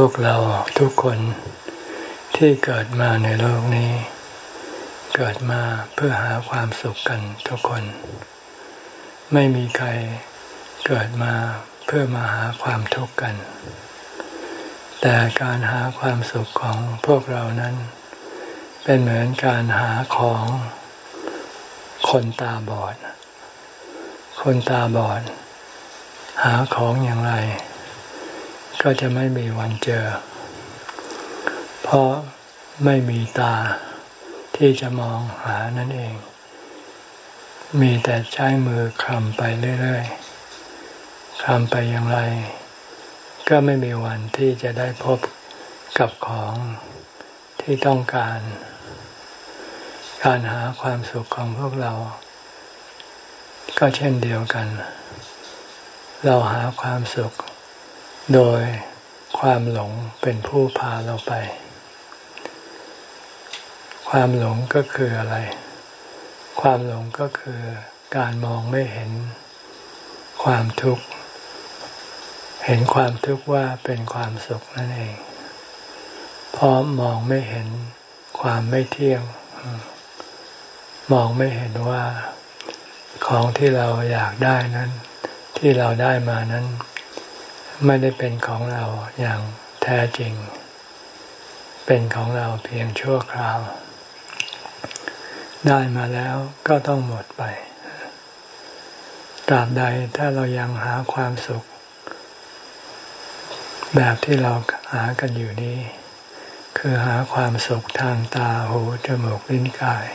พวกเราทุกคนที่เกิดมาในโลกนี้ เกิดมาเพื่อหาความสุขกันทุกคน ไม่มีใครเกิดมาเพื่อมาหาความทุกข์กัน แต่การหาความสุขของพวกเรานั้น เป็นเหมือนการหาของคนตาบอด คนตาบอด หาของอย่างไร ก็จะไม่มีวันเจอ เพราะไม่มีตาที่จะมองหานั่นเอง มีแต่ใช้มือคลำไปเรื่อยๆคลำไปอย่างไร ก็ไม่มีวันที่จะได้พบกับของที่ต้องการ การหาความสุขของพวกเรา ก็เช่นเดียวกัน เราหาความสุข โดยความหลงเป็นผู้พาเราไป ความหลงก็คืออะไร ความหลงก็คือการมองไม่เห็นความทุกข์ เห็นความทุกข์ว่าเป็นความสุขนั่นเอง เพราะมองไม่เห็นความไม่เที่ยง มองไม่เห็นว่าของที่เราอยากได้นั้น ที่เราได้มานั้น ไม่ได้เป็นของเราอย่างแท้จริง เป็นของเราเพียงชั่วคราว ได้มาแล้วก็ต้องหมดไป ตราบใดถ้าเรายังหาความสุข แบบที่เราหากันอยู่นี้ คือหาความสุขทางตาหูจมูกลิ้นกาย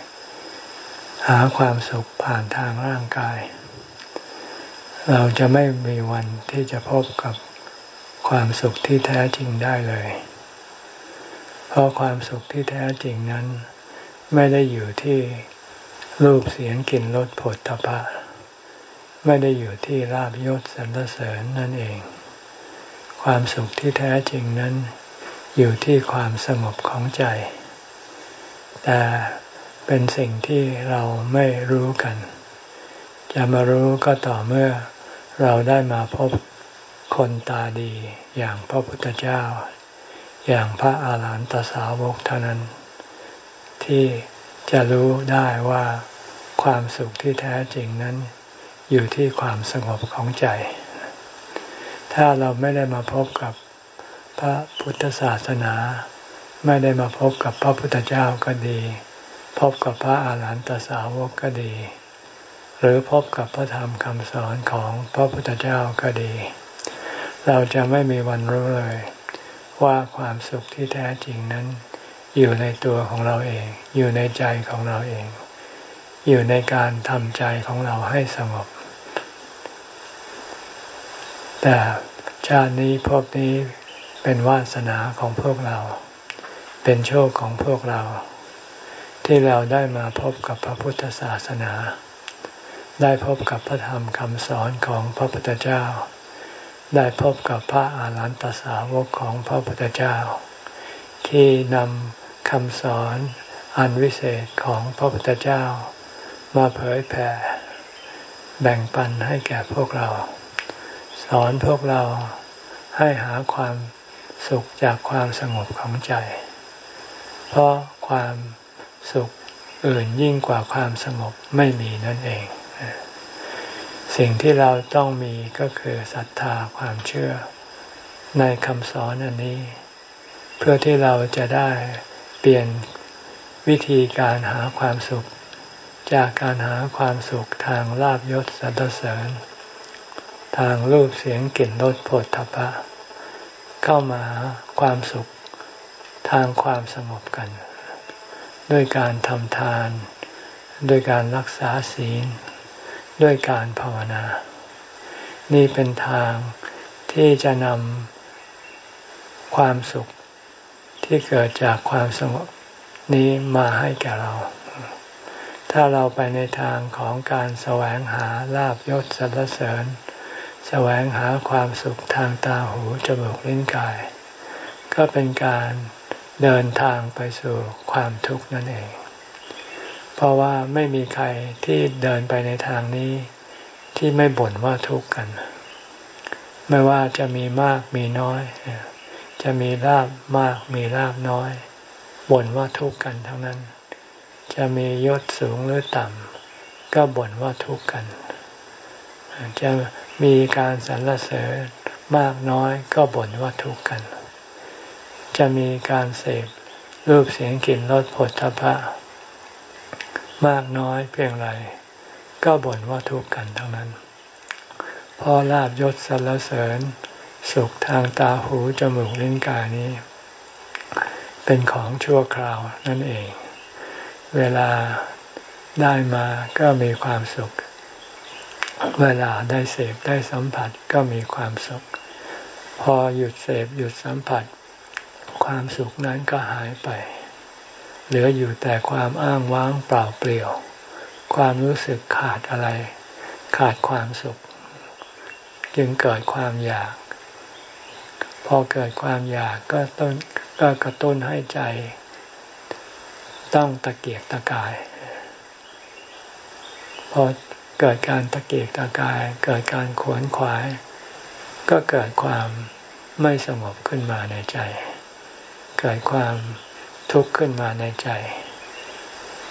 หาความสุขผ่านทางร่างกายเราจะไม่มีวันที่จะพบกับ ความสุขที่แท้จริงได้เลย เพราะความสุขที่แท้จริงนั้น ไม่ได้อยู่ที่รูปเสียงกลิ่นรสผลตภะไม่ได้อยู่ที่ลาบยศสรรเสริญนั่นเอง ความสุขที่แท้จริงนั้น อยู่ที่ความสงบของใจ แต่เป็นสิ่งที่เราไม่รู้กัน จะมารู้ก็ต่อเมื่อเราได้มาพบ คนตาดีอย่างพระพุทธเจ้า อย่างพระอาหารหันตสาวกเท่านั้น ที่จะรู้ได้ว่าความสุขที่แท้จริงนั้น อยู่ที่ความสงบของใจ ถ้าเราไม่ได้มาพบกับพระพุทธศาสนา ไม่ได้มาพบกับพระพุทธเจ้าก็ดี พบกับพระอาหารหันตสาวกก็ดีหรือพบกับพระธรรมคำสอนของพระพุทธเจ้าก็ดี เราจะไม่มีวันรู้เลย ว่าความสุขที่แท้จริงนั้น อยู่ในตัวของเราเอง อยู่ในใจของเราเอง อยู่ในการทำใจของเราให้สงบ แต่ชาตินี้พบนี้เป็นวาสนาของพวกเรา เป็นโชคของพวกเรา ที่เราได้มาพบกับพระพุทธศาสนา ได้พบกับพระธรรมคำสอนของพระพุทธเจ้า ได้พบกับพระอาหารหันตสาวกของพระพุทธเจ้า ที่นำคำสอนอันวิเศษของพระพุทธเจ้า มาเผยแผ่ แบ่งปันให้แก่พวกเรา สอนพวกเราให้หาความสุขจากความสงบของใจ เพราะความสุขอื่นยิ่งกว่าความสงบไม่มีนั่นเอง สิ่งที่เราต้องมีก็คือศรัทธาความเชื่อ ในคำสอนอันนี้ เพื่อที่เราจะได้เปลี่ยนวิธีการหาความสุข จากการหาความสุขทางลาบยศสรรเสริญ ทางรูปเสียงกลิ่นรสผลทพะ เข้ามาความสุขทางความสงบกัน ด้วยการทำทาน ด้วยการรักษาศีล ด้วยการภาวนา นี่เป็นทางที่จะนำความสุขที่เกิดจากความสงบนี้มาให้แก่เรา ถ้าเราไปในทางของการแสวงหาลาบยศสรรเสริญ แสวงหาความสุขทางตาหูจมูกลิ้นกาย ก็เป็นการเดินทางไปสู่ความทุกข์นั่นเอง เพราะว่าไม่มีใครที่เดินไปในทางนี้ที่ไม่บ่นว่าทุกข์กัน ไม่ว่าจะมีมากมีน้อย จะมีลาบมากมีลาบน้อย บ่นว่าทุกข์กันทั้งนั้น จะมียศสูงหรือต่ำก็บ่นว่าทุกข์กัน จะมีการสรรเสริญมากน้อยก็บ่นว่าทุกข์กัน จะมีการเสพรูปเสียงกลิ่นรสผลทพะ มากน้อยเพียงไร ก็บ่นว่าทุกข์กันทั้งนั้นพอลาบยศสรรเสริญ สุขทางตาหูจมูกลิ้นกายนี้ เป็นของชั่วคราวนั่นเอง เวลาได้มาก็มีความสุข เวลาได้เสพได้สัมผัสก็มีความสุข พอหยุดเสพหยุดสัมผัส ความสุขนั้นก็หายไป เหลืออยู่แต่ความอ้างว้างเปล่าเปลี่ยว ความรู้สึกขาดอะไร ขาดความสุข จึงเกิดความอยาก พอเกิดความอยากก็ต้นก็กระตุ้นให้ใจ ต้องตะเกียกตะกาย พอเกิดการตะเกียกตะกาย เกิดการขวนขวาย ก็เกิดความไม่สงบขึ้นมาในใจ เกิดความ ทุกข์ขึ้นมาในใจ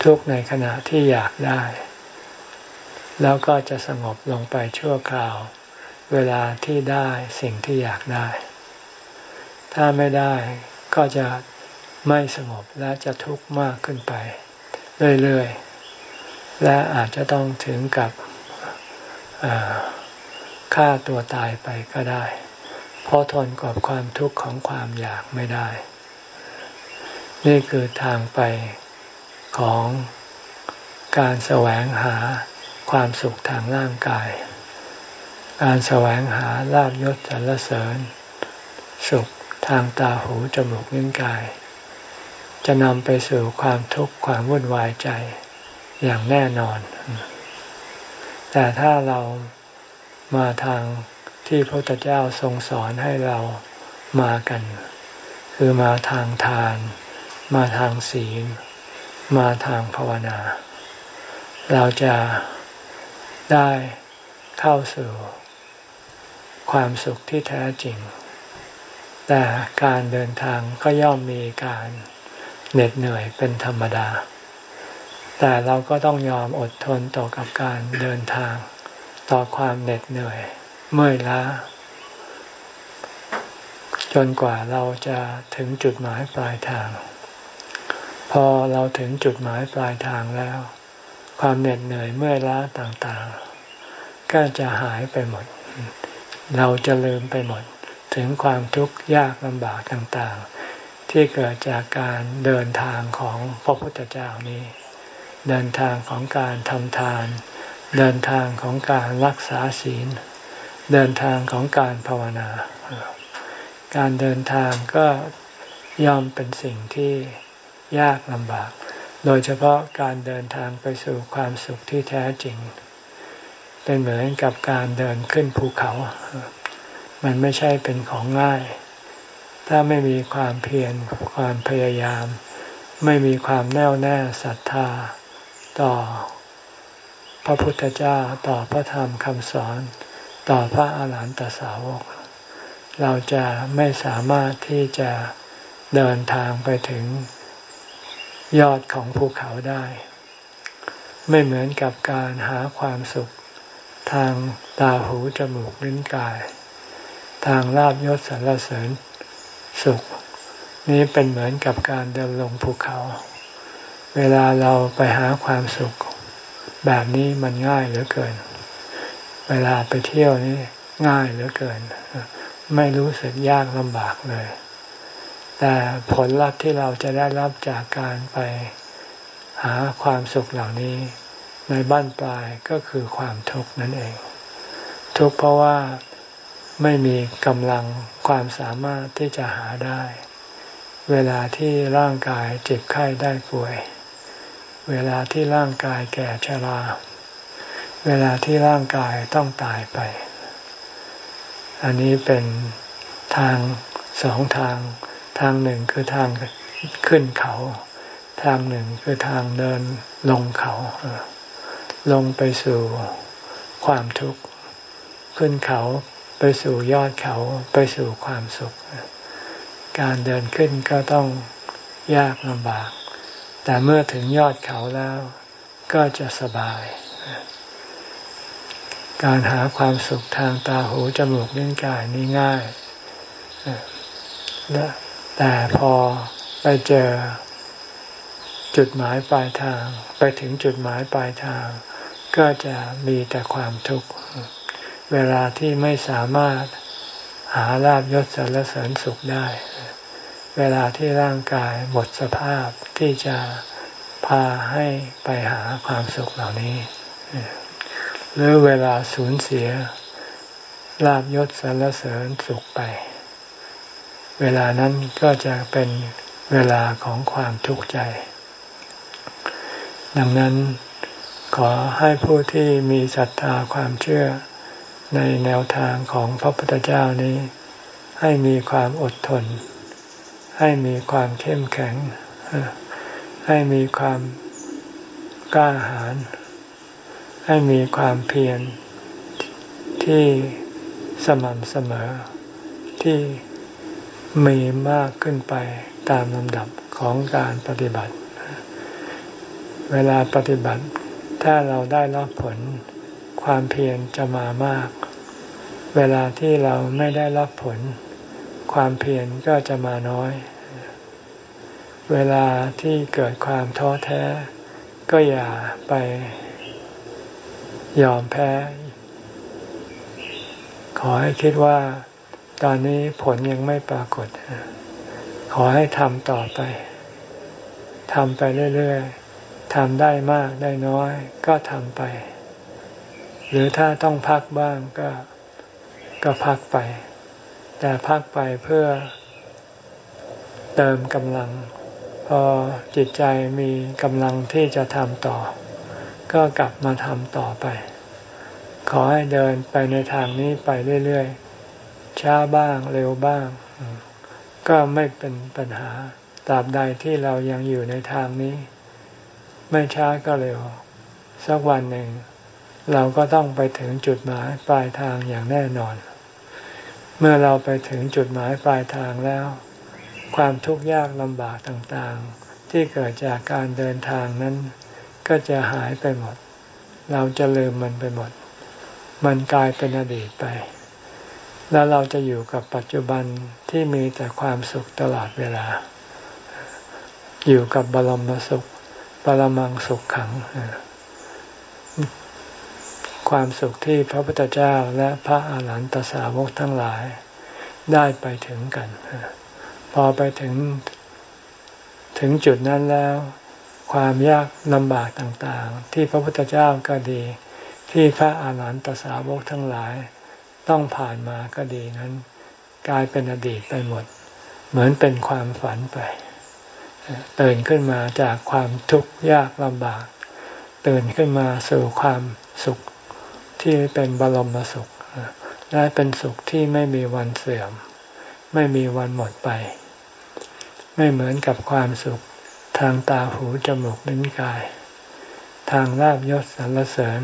ทุกข์ในขณะที่อยากได้ แล้วก็จะสงบลงไปชั่วคราว เวลาที่ได้สิ่งที่อยากได้ ถ้าไม่ได้ก็จะไม่สงบและจะทุกข์มากขึ้นไป เรื่อยๆ และอาจจะต้องถึงกับฆ่าตัวตายไปก็ได้ เพราะทนกับความทุกข์ของความอยากไม่ได้ นี่คือทางไปของการแสวงหาความสุขทางร่างกาย การแสวงหาลาบยศสรรเสริญ สุขทางตาหูจมูกนิ้วกาย จะนำไปสู่ความทุกข์ความวุ่นวายใจอย่างแน่นอน แต่ถ้าเรามาทางที่พระพุทธเจ้าทรงสอนให้เรามากัน คือมาทางทาน มาทางศีลมาทางภาวนา เราจะได้เข้าสู่ความสุขที่แท้จริง แต่การเดินทางก็ย่อมมีการเหน็ดเหนื่อยเป็นธรรมดา แต่เราก็ต้องยอมอดทนต่อกับการเดินทาง ต่อความเหน็ดเหนื่อยเมื่อยล้า จนกว่าเราจะถึงจุดหมายปลายทาง พอเราถึงจุดหมายปลายทางแล้ว ความเหน็ดเหนื่อยเมื่อยล้าต่างๆ ก็จะหายไปหมด เราจะลืมไปหมด ถึงความทุกข์ยากลำบากต่างๆ ที่เกิดจากการเดินทางของพระพุทธเจ้านี้ เดินทางของการทำทาน เดินทางของการรักษาศีล เดินทางของการภาวนา การเดินทางก็ย่อมเป็นสิ่งที่ ยากลำบาก โดยเฉพาะการเดินทางไปสู่ความสุขที่แท้จริง เป็นเหมือนกับการเดินขึ้นภูเขา มันไม่ใช่เป็นของง่าย ถ้าไม่มีความเพียรความพยายาม ไม่มีความแน่วแน่ศรัทธา ต่อพระพุทธเจ้าต่อพระธรรมคำสอน ต่อพระอาหารหันตสาวกเราจะไม่สามารถที่จะเดินทางไปถึง ยอดของภูเขาได้ ไม่เหมือนกับการหาความสุข ทางตาหูจมูกลิ้นกาย ทางลาบยศสารเสริญสุข นี้เป็นเหมือนกับการเดินลงภูเขา เวลาเราไปหาความสุข แบบนี้มันง่ายเหลือเกิน เวลาไปเที่ยวนี่ง่ายเหลือเกิน ไม่รู้สึกยากลำบากเลย แต่ผลลัพธ์ที่เราจะได้รับจากการไปหาความสุขเหล่านี้ ในบ้านปลายก็คือความทุกข์นั่นเอง ทุกข์เพราะว่าไม่มีกำลังความสามารถที่จะหาได้ เวลาที่ร่างกายเจ็บไข้ได้ป่วย เวลาที่ร่างกายแก่ชรา เวลาที่ร่างกายต้องตายไป อันนี้เป็นทางสองทาง ทางหนึ่งคือทางขึ้นเขา ทางหนึ่งคือทางเดินลงเขา ลงไปสู่ความทุกข์ ขึ้นเขาไปสู่ยอดเขาไปสู่ความสุข การเดินขึ้นก็ต้องยากลำบาก แต่เมื่อถึงยอดเขาแล้ว ก็จะสบาย การหาความสุขทางตาหูจมูกลิ้นกายนี่ง่ายและ แต่พอไปเจอจุดหมายปลายทาง ไปถึงจุดหมายปลายทาง ก็จะมีแต่ความทุกข์เวลาที่ไม่สามารถหาลาบยศสารเสริญสุขได้ เวลาที่ร่างกายหมดสภาพที่จะพาให้ไปหาความสุขเหล่านี้ หรือเวลาสูญเสียลาบยศสารเสริญสุขไป เวลานั้นก็จะเป็นเวลาของความทุกข์ใจ ดังนั้นขอให้ผู้ที่มีศรัทธาความเชื่อในแนวทางของพระพุทธเจ้านี้ ให้มีความอดทน ให้มีความเข้มแข็ง ให้มีความกล้าหาญให้มีความเพียรที่สม่ำเสมอที่ มีมากขึ้นไปตามลำดับของการปฏิบัติ เวลาปฏิบัติ ถ้าเราได้รับผล ความเพียรจะมามาก เวลาที่เราไม่ได้รับผล ความเพียรก็จะมาน้อย เวลาที่เกิดความท้อแท้ ก็อย่าไปยอมแพ้ ขอให้คิดว่า ตอนนี้ผลยังไม่ปรากฏ ขอให้ทำต่อไปทำไปเรื่อยๆทำได้มากได้น้อย ก็ทำไป หรือถ้าต้องพักบ้างก็ก็พักไป แต่พักไปเพื่อเติมกำลัง พอจิตใจมีกำลังที่จะทำต่อ ก็กลับมาทำต่อไป ขอให้เดินไปในทางนี้ไปเรื่อยๆ ช้าบ้างเร็วบ้าง ก็ไม่เป็นปัญหาตราบใดที่เรายังอยู่ในทางนี้ ไม่ช้าก็เร็ว สักวันหนึ่ง เราก็ต้องไปถึงจุดหมายปลายทางอย่างแน่นอน เมื่อเราไปถึงจุดหมายปลายทางแล้ว ความทุกข์ยากลำบากต่างๆ ที่เกิดจากการเดินทางนั้น ก็จะหายไปหมด เราจะลืมมันไปหมด มันกลายเป็นอดีตไป แล้วเราจะอยู่กับปัจจุบันที่มีแต่ความสุขตลอดเวลา อยู่กับบรมสุข บรมังสุขขัง ความสุขที่พระพุทธเจ้าและพระอาหารหันตสาวกทั้งหลาย ได้ไปถึงกัน พอไปถึงถึงจุดนั้นแล้ว ความยากลำบากต่างๆ ที่พระพุทธเจ้าก็ดี ที่พระอาหารหันตสาวกทั้งหลาย ต้องผ่านมาก็ดีนั้น กลายเป็นอดีตไปหมด เหมือนเป็นความฝันไปตื่นขึ้นมาจากความทุกข์ยากลำบาก ตื่นขึ้นมาสู่ความสุขที่เป็นบรมสุขและเป็นสุขที่ไม่มีวันเสื่อม ไม่มีวันหมดไป ไม่เหมือนกับความสุขทางตาหูจมูกลิ้นกาย ทางลาบยศสรรเสริญ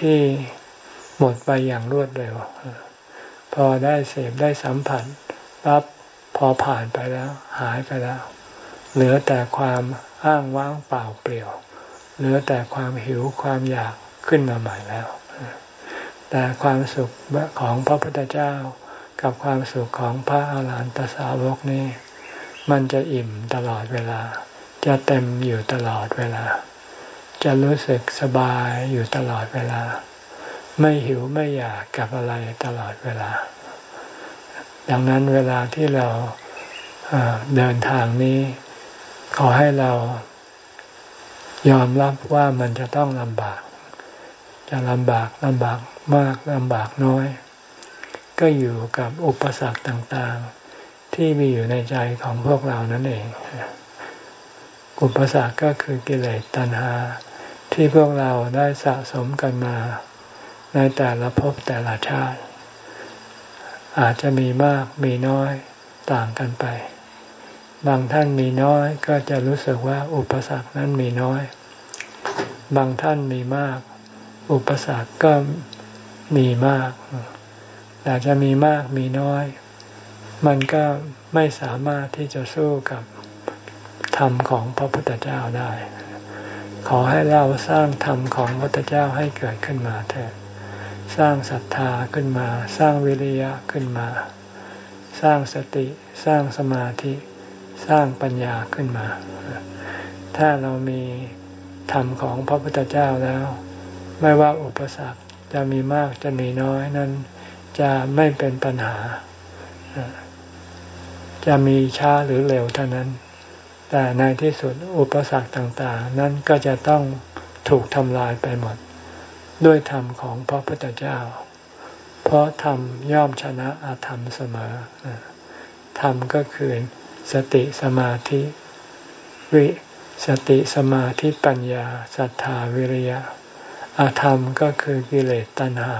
ที่ หมดไปอย่างรวดเร็ว พอได้เสพได้สัมผัสปั๊บพอผ่านไปแล้ว หายไปแล้ว เหลือแต่ความอ้างว้างเปล่าเปลี่ยว เหลือแต่ความหิวความอยากขึ้นมาใหม่แล้ว แต่ความสุขของพระพุทธเจ้ากับความสุขของพระอาหารหันตสาวกนี้ มันจะอิ่มตลอดเวลา จะเต็มอยู่ตลอดเวลา จะรู้สึกสบายอยู่ตลอดเวลา ไม่หิวไม่อยากกับอะไรตลอดเวลา ดังนั้นเวลาที่เราเดินทางนี้ ขอให้เรายอมรับว่ามันจะต้องลำบาก จะลำบากลำบากมากลำบากน้อย ก็อยู่กับอุปสรรคต่างๆ ที่มีอยู่ในใจของพวกเรานั่นเอง อุปสรรคก็คือกิเลสตัณหาที่พวกเราได้สะสมกันมา ในแต่ละภพแต่ละชาติ อาจจะมีมากมีน้อยต่างกันไป บางท่านมีน้อยก็จะรู้สึกว่าอุปสรรคนั้นมีน้อย บางท่านมีมาก อุปสรรคก็มีมากแต่จะมีมากมีน้อย มันก็ไม่สามารถที่จะสู้กับธรรมของพระพุทธเจ้าได้ ขอให้เราสร้างธรรมของพระพุทธเจ้าให้เกิดขึ้นมาเถิด สร้างศรัทธาขึ้นมา สร้างวิริยะขึ้นมา สร้างสติ สร้างสมาธิ สร้างปัญญาขึ้นมา ถ้าเรามีธรรมของพระพุทธเจ้าแล้ว ไม่ว่าอุปสรรคจะมีมากจะมีน้อยนั้นจะไม่เป็นปัญหา จะมีช้าหรือเร็วเท่านั้น แต่ในที่สุดอุปสรรคต่าง ๆ นั้นก็จะต้องถูกทำลายไปหมด ด้วยธรรมของพระพุทธเจ้า เพราะธรรมย่อมชนะอาธรรมเสมอ ธรรมก็คือสติสมาธิวิสติสมาธิปัญญาศรัทธาวิริยะ อาธรรมก็คือกิเลสตัณหา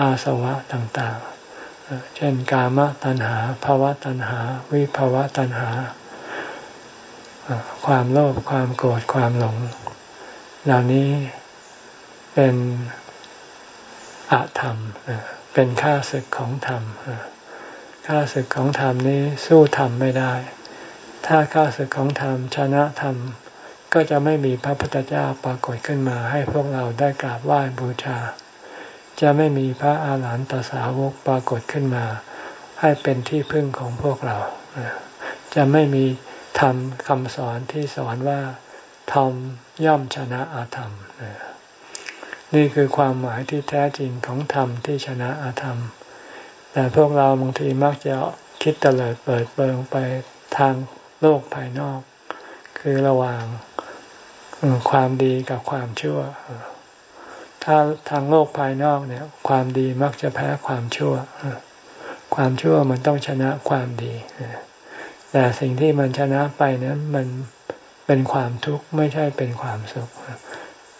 อาสวะต่างๆ เช่นกามตัณหาภาวะตัณหา วิภาวะตัณหา ความโลภความโกรธความหลง เหล่านี้ เป็นอาธรรม เป็นข้าศึกของธรรมข้าศึกของธรรมนี้สู้ธรรมไม่ได้ ถ้าข้าศึกของธรรมชนะธรรม ก็จะไม่มีพระพุทธเจ้าปรากฏขึ้นมา ให้พวกเราได้กราบไหว้บูชา จะไม่มีพระอาหารหันตสาวกปรากฏขึ้นมา ให้เป็นที่พึ่งของพวกเรา จะไม่มีธรรมคำสอนที่สอนว่าธรรมย่อมชนะอาธรรม นี่คือความหมายที่แท้จริงของธรรมที่ชนะอาธรรม แต่พวกเราบางทีมักจะคิดเตลิดเปิดเปิงไปทางโลกภายนอก คือระหว่างความดีกับความชั่ว ถ้าทางโลกภายนอกเนี่ย ความดีมักจะแพ้ความชั่ว ความชั่วมันต้องชนะความดี แต่สิ่งที่มันชนะไปนั้นมันเป็นความทุกข์ไม่ใช่เป็นความสุข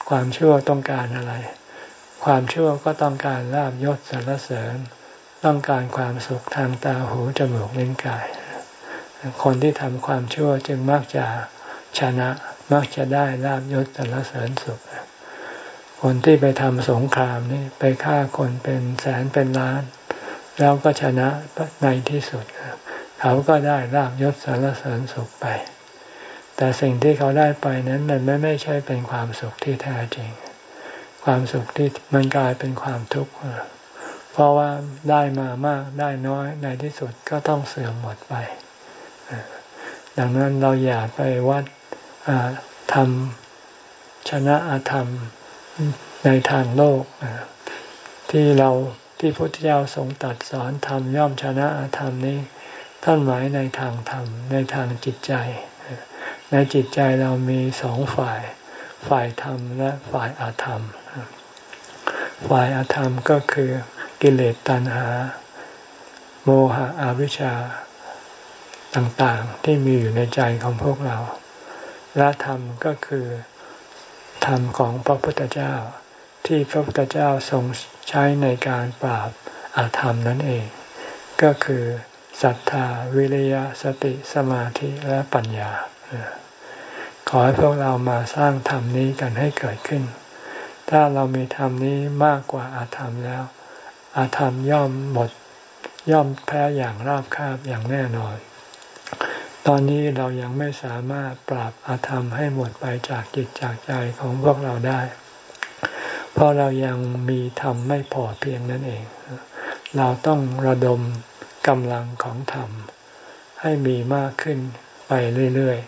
ความชั่วต้องการอะไร ความชั่วก็ต้องการลาบยศสรรเสริญ ต้องการความสุขทางตาหูจมูกลิ้นกาย คนที่ทำความชั่วจึงมักจะชนะมักจะได้ลาบยศสรรเสริญสุข คนที่ไปทำสงครามนี่ไปฆ่าคนเป็นแสนเป็นล้าน แล้วก็ชนะในที่สุด เขาก็ได้ลาบยศสรรเสริญสุขไป แต่สิ่งที่เขาได้ไปนั้นมันไม่ไม่ใช่เป็นความสุขที่แท้จริง ความสุขที่มันกลายเป็นความทุกข์เพราะว่าได้มามากได้น้อยในที่สุดก็ต้องเสื่อมหมดไป ดังนั้นเราอย่าไปวัดทำชนะอาธรรมในทางโลกที่เราที่พุทธเจ้าทรงตัดสอนธรรมย่อมชนะอาธรรมนี้ ท่านหมายในทางธรรมในทางจิตใจ ในจิตใจเรามีสองฝ่าย ฝ่ายธรรมและฝ่ายอาธรรม ฝ่ายอาธรรมก็คือกิเลสตัณหา โมหะอาวิชชาต่างๆ ที่มีอยู่ในใจของพวกเรา และธรรมก็คือธรรมของพระพุทธเจ้า ที่พระพุทธเจ้าทรงใช้ในการปราบอาธรรมนั่นเอง ก็คือ ศรัทธา วิริยะสติสมาธิและปัญญา ขอให้พวกเรามาสร้างธรรมนี้กันให้เกิดขึ้น ถ้าเรามีธรรมนี้มากกว่าอาธรรมแล้ว อาธรรมย่อมหมดย่อมแพ้อย่างราบคาบอย่างแน่นอน ตอนนี้เรายังไม่สามารถปราบอาธรรมให้หมดไปจากจิตจากใจของพวกเราได้ เพราะเรายังมีธรรมไม่พอเพียงนั่นเอง เราต้องระดม กำลังของธรรม ให้มีมากขึ้นไปเรื่อย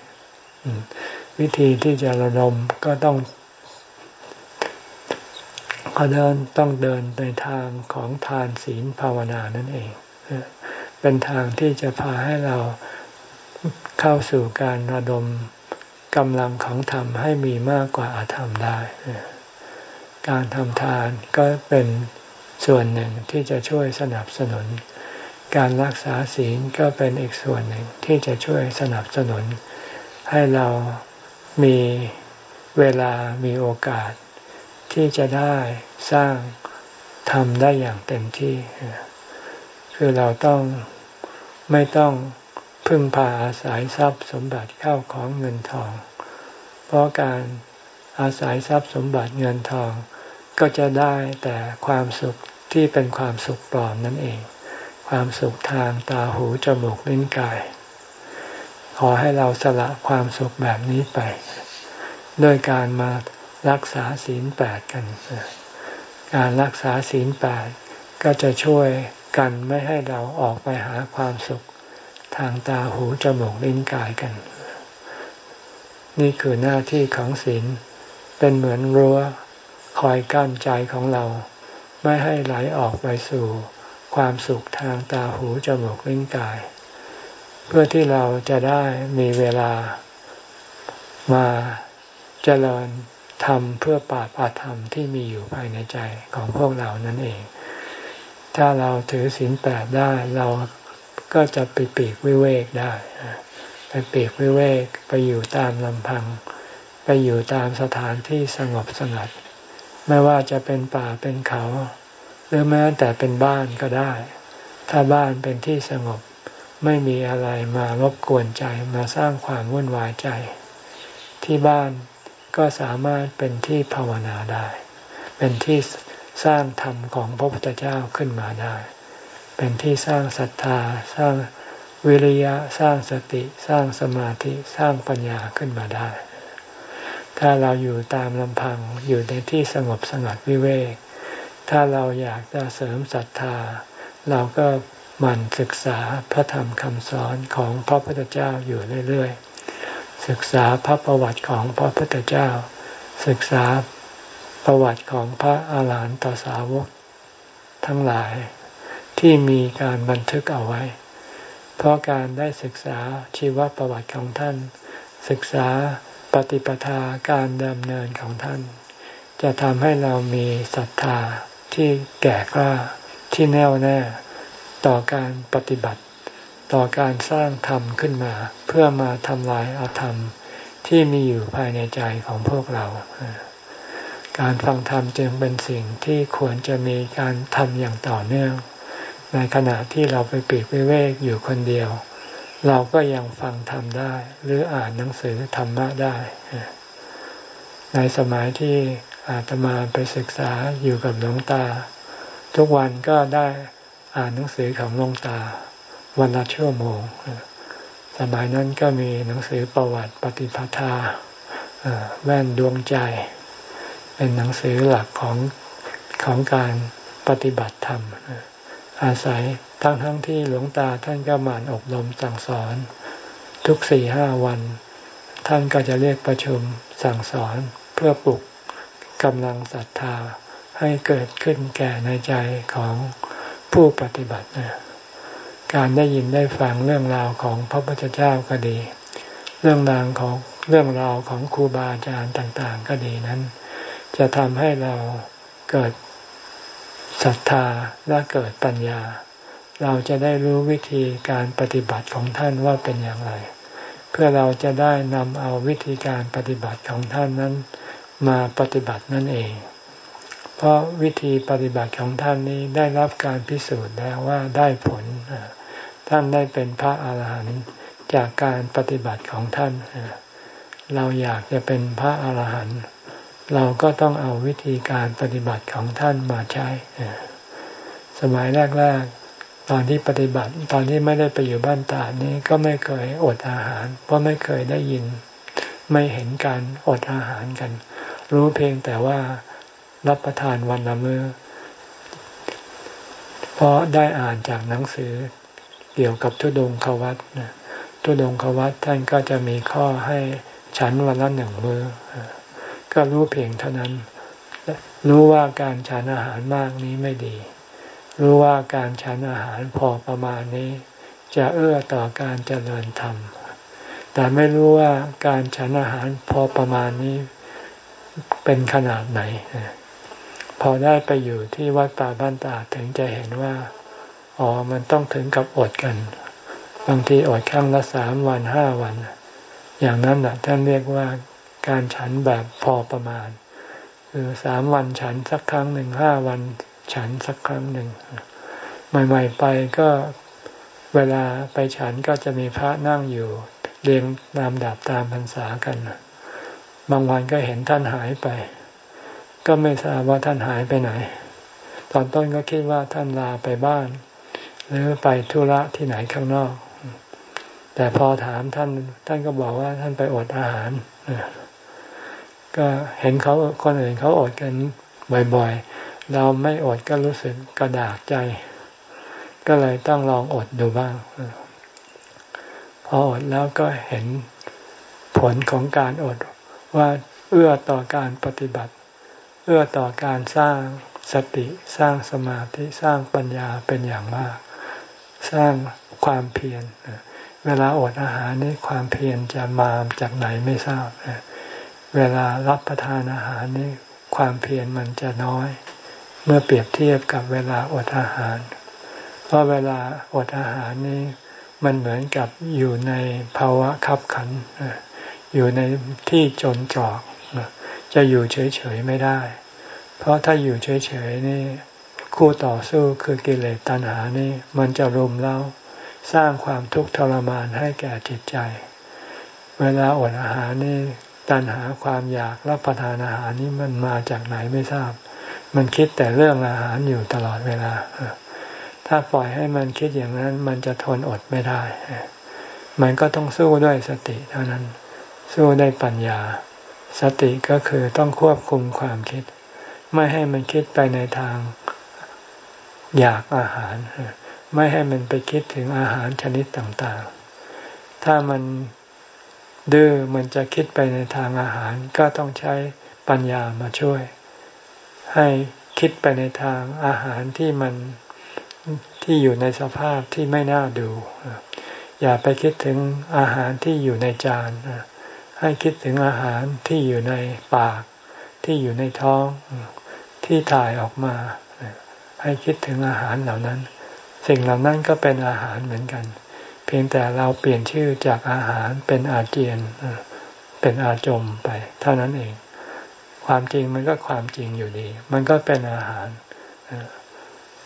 ๆ วิธีที่จะระดมก็ต้องก็เดินต้องเดินในทางของทานศีลภาวนานั่นเอง เป็นทางที่จะพาให้เราเข้าสู่การระดมกำลังของธรรมให้มีมากกว่าอาธรรมได้ การทำทานก็เป็นส่วนหนึ่งที่จะช่วยสนับสนุน การรักษาศีลก็เป็นอีกส่วนหนึ่งที่จะช่วยสนับสนุน ให้เรามีเวลามีโอกาส ที่จะได้สร้างทำได้อย่างเต็มที่ คือเราต้องไม่ต้องพึ่งพาอาศัยทรัพย์สมบัติเข้าของเงินทอง เพราะการอาศัยทรัพย์สมบัติเงินทอง ก็จะได้แต่ความสุขที่เป็นความสุขปลอมนั่นเอง ความสุขทางตาหูจมูกลิ้นกาย ขอให้เราสละความสุขแบบนี้ไป ด้วยการมารักษาศีลแปดกัน การรักษาศีลแปดก็จะช่วยกันไม่ให้เราออกไปหาความสุขทางตาหูจมูกลิ้นกายกัน นี่คือหน้าที่ของศีลเป็นเหมือนรั้วคอยกั้นใจของเรา ไม่ให้ไหลออกไปสู่ ความสุขทางตาหูจมูกลิ้นกาย เพื่อที่เราจะได้มีเวลามาเจริญทำเพื่อปราบอาธรรมที่มีอยู่ภายในใจของพวกเรานั่นเอง ถ้าเราถือศีลแปดได้เราก็จะไปปีกวิเวกได้ ไปปีกวิเวกไปอยู่ตามลำพัง ไปอยู่ตามสถานที่สงบสงัด ไม่ว่าจะเป็นป่าเป็นเขา หรือแม้แต่เป็นบ้านก็ได้ ถ้าบ้านเป็นที่สงบไม่มีอะไรมารบกวนใจมาสร้างความวุ่นวายใจ ที่บ้านก็สามารถเป็นที่ภาวนาได้ เป็นที่สร้างธรรมของพระพุทธเจ้าขึ้นมาได้ เป็นที่สร้างศรัทธา สร้างวิริยะสร้างสติสร้างสมาธิสร้างปัญญาขึ้นมาได้ ถ้าเราอยู่ตามลำพังอยู่ในที่สงบสงัดวิเวก ถ้าเราอยากจะเสริมศรัทธา เราก็หมั่นศึกษาพระธรรมคำสอนของพระพุทธเจ้าอยู่เรื่อยๆ ศึกษาพระประวัติของพระพุทธเจ้า ศึกษาประวัติของพระอาหารหันตสาวก ทั้งหลายที่มีการบันทึกเอาไว้ เพราะการได้ศึกษาชีวประวัติของท่าน ศึกษาปฏิปทาการดำเนินของท่าน จะทำให้เรามีศรัทธา ที่แก่กล้าที่แน่วแน่ ต่อการปฏิบัติ ต่อการสร้างธรรมขึ้นมา เพื่อมาทำลายอาธรรมที่มีอยู่ภายในใจของพวกเรา การฟังธรรมจึงเป็นสิ่งที่ควรจะมีการทำอย่างต่อเนื่อง ในขณะที่เราไปปีกวิเวกอยู่คนเดียว เราก็ยังฟังธรรมได้ หรืออ่านหนังสือธรรมะได้ ในสมัยที่ อาตมาไปศึกษาอยู่กับหลวงตา ทุกวันก็ได้อ่านหนังสือของหลวงตา วันละชั่วโมง สมัยนั้นก็มีหนังสือประวัติปฏิปทาแว่นดวงใจ เป็นหนังสือหลักของของการปฏิบัติธรรม อาศัยทั้งทั้งที่หลวงตาท่านก็หมั่นอบรมสั่งสอน ทุกสี่ห้าวัน ท่านก็จะเรียกประชุมสั่งสอนเพื่อปลุก กำลังศรัทธาให้เกิดขึ้นแก่ในใจของผู้ปฏิบัตินยการได้ยินได้ฟังเรื่องราวของพระพุทธเจ้าก็ดี เรื่องราวของเรื่องราวของครูบาอาจารย์ต่างๆ ก็ดีนั้น จะทำให้เราเกิดศรัทธาและเกิดปัญญา เราจะได้รู้วิธีการปฏิบัติของท่านว่าเป็นอย่างไร เพื่อเราจะได้นำเอาวิธีการปฏิบัติของท่านนั้น มาปฏิบัตินั่นเอง เพราะวิธีปฏิบัติของท่านนี้ได้รับการพิสูจน์แล้วว่าได้ผล ท่านได้เป็นพระอาหารหันต์จากการปฏิบัติของท่าน เราอยากจะเป็นพระอาหารหันต์เราก็ต้องเอาวิธีการปฏิบัติของท่านมาใช้ สมัยแรกๆ ตอนที่ปฏิบัติ ตอนที่ไม่ได้ไปอยู่บ้านตานี้ก็ไม่เคยอดอาหาร เพราะไม่เคยได้ยิน ไม่เห็นการอดอาหารกัน รู้เพียงแต่ว่ารับประทานวันละมือ้อเพราะได้อ่านจากหนังสือเกี่ยวกับทุดงควัตนะทุดงควัตท่านก็จะมีข้อให้ฉันวันละหนึ่งมือ้อก็รู้เพียงเท่านั้น รู้ว่าการฉันอาหารมากนี้ไม่ดี รู้ว่าการฉันอาหารพอประมาณนี้ จะเอื้อต่อการเจริญธรรมแต่ไม่รู้ว่าการฉันอาหารพอประมาณนี้ เป็นขนาดไหน พอได้ไปอยู่ที่วัดป่าบ้านตาถึงจะเห็นว่า อ๋อ มันต้องถึงกับอดกัน บางทีอดครั้งละสามวันห้าวัน อย่างนั้นนะท่านเรียกว่าการฉันแบบพอประมาณ คือสามวันฉันสักครั้งหนึ่งห้าวันฉันสักครั้งหนึ่งใหม่ๆไปก็เวลาไปฉันก็จะมีพระนั่งอยู่เรียงนามดับตามพรรษากัน บางวันก็เห็นท่านหายไป ก็ไม่ทราบว่าท่านหายไปไหน ตอนต้นก็คิดว่าท่านลาไปบ้าน หรือไปธุระที่ไหนข้างนอก แต่พอถามท่าน ท่านก็บอกว่าท่านไปอดอาหาร ก็เห็นเขาคนอื่นเขาอดกันบ่อยๆ เราไม่อดก็รู้สึกกระดากใจ ก็เลยต้องลองอดดูบ้าง พออดแล้วก็เห็นผลของการอด ว่าเอื้อต่อการปฏิบัติ เอื้อต่อการสร้างสติสร้างสมาธิสร้างปัญญาเป็นอย่างมาก สร้างความเพียรเวลาอดอาหารนี่ความเพียรจะมาจากไหนไม่ทราบเวลารับประทานอาหารนี่ความเพียรมันจะน้อย เมื่อเปรียบเทียบกับเวลาอดอาหาร เพราะเวลาอดอาหารนี่มันเหมือนกับอยู่ในภาวะขับขัน อยู่ในที่จนจอก จะอยู่เฉยๆไม่ได้ เพราะถ้าอยู่เฉยๆนี่คู่ต่อสู้คือกิเลสตัณหานี่มันจะรุมเร้าสร้างความทุกข์ทรมานให้แก่จิตใจ เวลาอดอาหารนี่ตัณหาความอยากรับประทานอาหารนี่มันมาจากไหนไม่ทราบ มันคิดแต่เรื่องอาหารอยู่ตลอดเวลา ถ้าปล่อยให้มันคิดอย่างนั้น มันจะทนอดไม่ได้ มันก็ต้องสู้ด้วยสติเท่านั้น สู้ได้ปัญญา สติก็คือต้องควบคุมความคิด ไม่ให้มันคิดไปในทางอยากอาหาร ไม่ให้มันไปคิดถึงอาหารชนิดต่างๆ ถ้ามันดื้อมันจะคิดไปในทางอาหารก็ต้องใช้ปัญญามาช่วย ให้คิดไปในทางอาหารที่มันที่อยู่ในสภาพที่ไม่น่าดู อย่าไปคิดถึงอาหารที่อยู่ในจาน ให้คิดถึงอาหารที่อยู่ในปาก ที่อยู่ในท้อง ที่ถ่ายออกมา ให้คิดถึงอาหารเหล่านั้น สิ่งเหล่านั้นก็เป็นอาหารเหมือนกัน เพียงแต่เราเปลี่ยนชื่อจากอาหารเป็นอาเจียน เป็นอาจมไป เท่านั้นเอง ความจริงมันก็ความจริงอยู่ดี มันก็เป็นอาหาร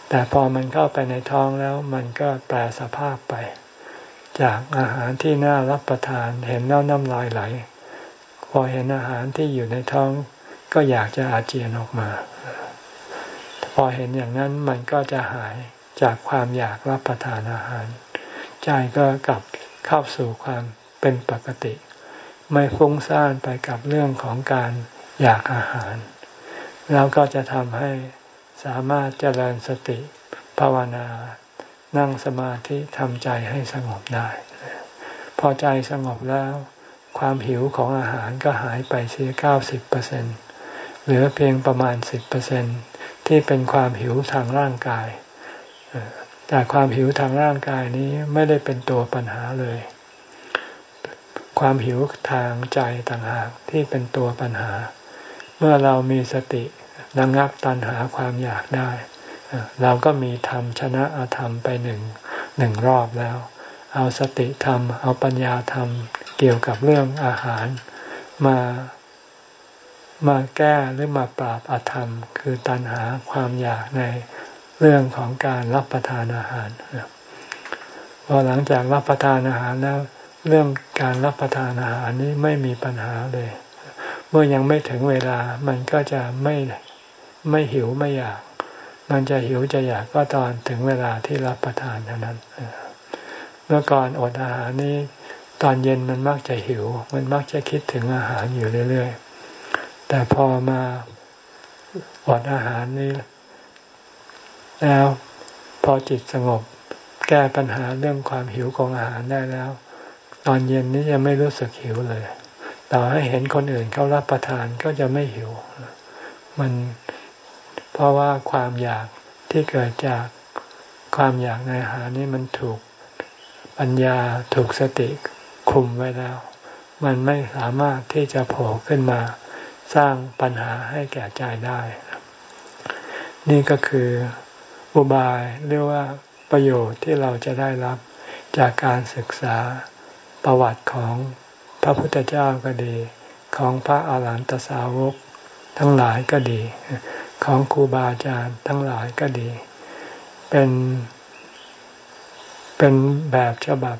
แต่พอมันเข้าไปในท้องแล้ว มันก็แปลสภาพไป จากอาหารที่น่ารับประทาน เห็นแล้วน้ำลายไหล พอเห็นอาหารที่อยู่ในท้องก็อยากจะอาเจียนออกมา พอเห็นอย่างนั้นมันก็จะหายจากความอยากรับประทานอาหาร ใจก็กลับเข้าสู่ความเป็นปกติ ไม่ฟุ้งซ่านไปกับเรื่องของการอยากอาหาร แล้วก็จะทำให้สามารถเจริญสติภาวนา นั่งสมาธิทำใจให้สงบได้ พอใจสงบแล้ว ความหิวของอาหารก็หายไปเสียเก้าสิบเปอร์เซ็นเหลือเพียงประมาณสิบเปอร์เซ็นที่เป็นความหิวทางร่างกาย แต่ความหิวทางร่างกายนี้ไม่ได้เป็นตัวปัญหาเลย ความหิวทางใจต่างหากที่เป็นตัวปัญหา เมื่อเรามีสติระงับตัณหาความอยากได้ เราก็มีธรรมชนะอาธรรมไปหนึ่งหนึ่งรอบแล้ว เอาสติธรรม เอาปัญญาธรรมเกี่ยวกับเรื่องอาหารมามาแก้หรือมาปราบอาธรรม คือตัณหาความอยากในเรื่องของการรับประทานอาหารพอหลังจากรับประทานอาหารแล้วเรื่องการรับประทานอาหารนี้ไม่มีปัญหาเลย เมื่อยังไม่ถึงเวลามันก็จะไม่ไม่หิวไม่อยาก มันจะหิวจะอยากก็ตอนถึงเวลาที่รับประทานเท่านั้น เมื่อก่อนอดอาหารนี้ตอนเย็นมันมักจะหิว มันมักจะคิดถึงอาหารอยู่เรื่อยๆ แต่พอมาอดอาหารนี้แล้วพอจิตสงบแก้ปัญหาเรื่องความหิวของอาหารได้แล้ว ตอนเย็นนี้จะไม่รู้สึกหิวเลย ต่อให้เห็นคนอื่นเขารับประทานก็จะไม่หิว มัน ราะว่าความอยากที่เกิดจากความอยากในอาหารนี้มันถูกปัญญาถูกสติคุมไว้แล้ว มันไม่สามารถที่จะโผล่ขึ้นมาสร้างปัญหาให้แก่ใจได้ นี่ก็คืออุบายเรียกว่าประโยชน์ที่เราจะได้รับจากการศึกษาประวัติของพระพุทธเจ้าก็ดี ของพระอาหารหันตสาวกทั้งหลายก็ดี ของครูบาอาจารย์ทั้งหลายก็ดี เป็น เป็นแบบฉบับ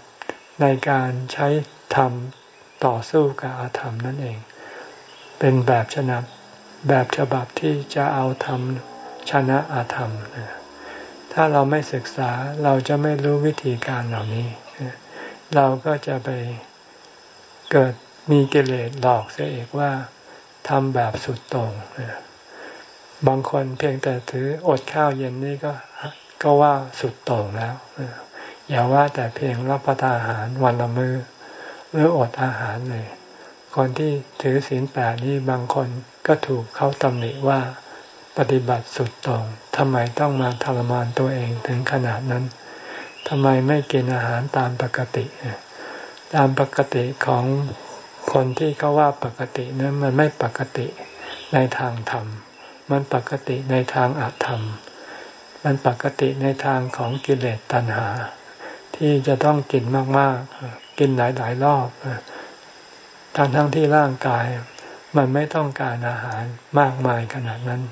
ในการใช้ธรรมต่อสู้กับอาธรรมนั่นเอง เป็นแบบฉบับแบบฉบับที่จะเอาธรรมชนะอาธรรม ถ้าเราไม่ศึกษาเราจะไม่รู้วิธีการเหล่านี้ เราก็จะไปเกิดมีกิเลสหลอกเสียเอกว่าทำแบบสุดตรง บางคนเพียงแต่ถืออดข้าวเย็นนี่ก็ก็ว่าสุดโตรงแล้วอย่าว่าแต่เพียงรับประทานอาหารวันละมือ้อหรืออดอาหารเลย คนที่ถือศีลแปดนี่บางคนก็ถูกเขาตำหนิว่าปฏิบัติสุดตรงทำไมต้องมาทรมานตัวเองถึงขนาดนั้นทำไมไม่กินอาหารตามปกติ ตามปกติของคนที่เขาว่าปกตินั้นมันไม่ปกติในทางธรรม มันปกติในทางอาธรรม มันปกติในทางของกิเลสตัณหา ที่จะต้องกินมากๆ กินหลายๆรอบทั้งทั้งที่ร่างกาย มันไม่ต้องการอาหารมากมายขนาดนั้น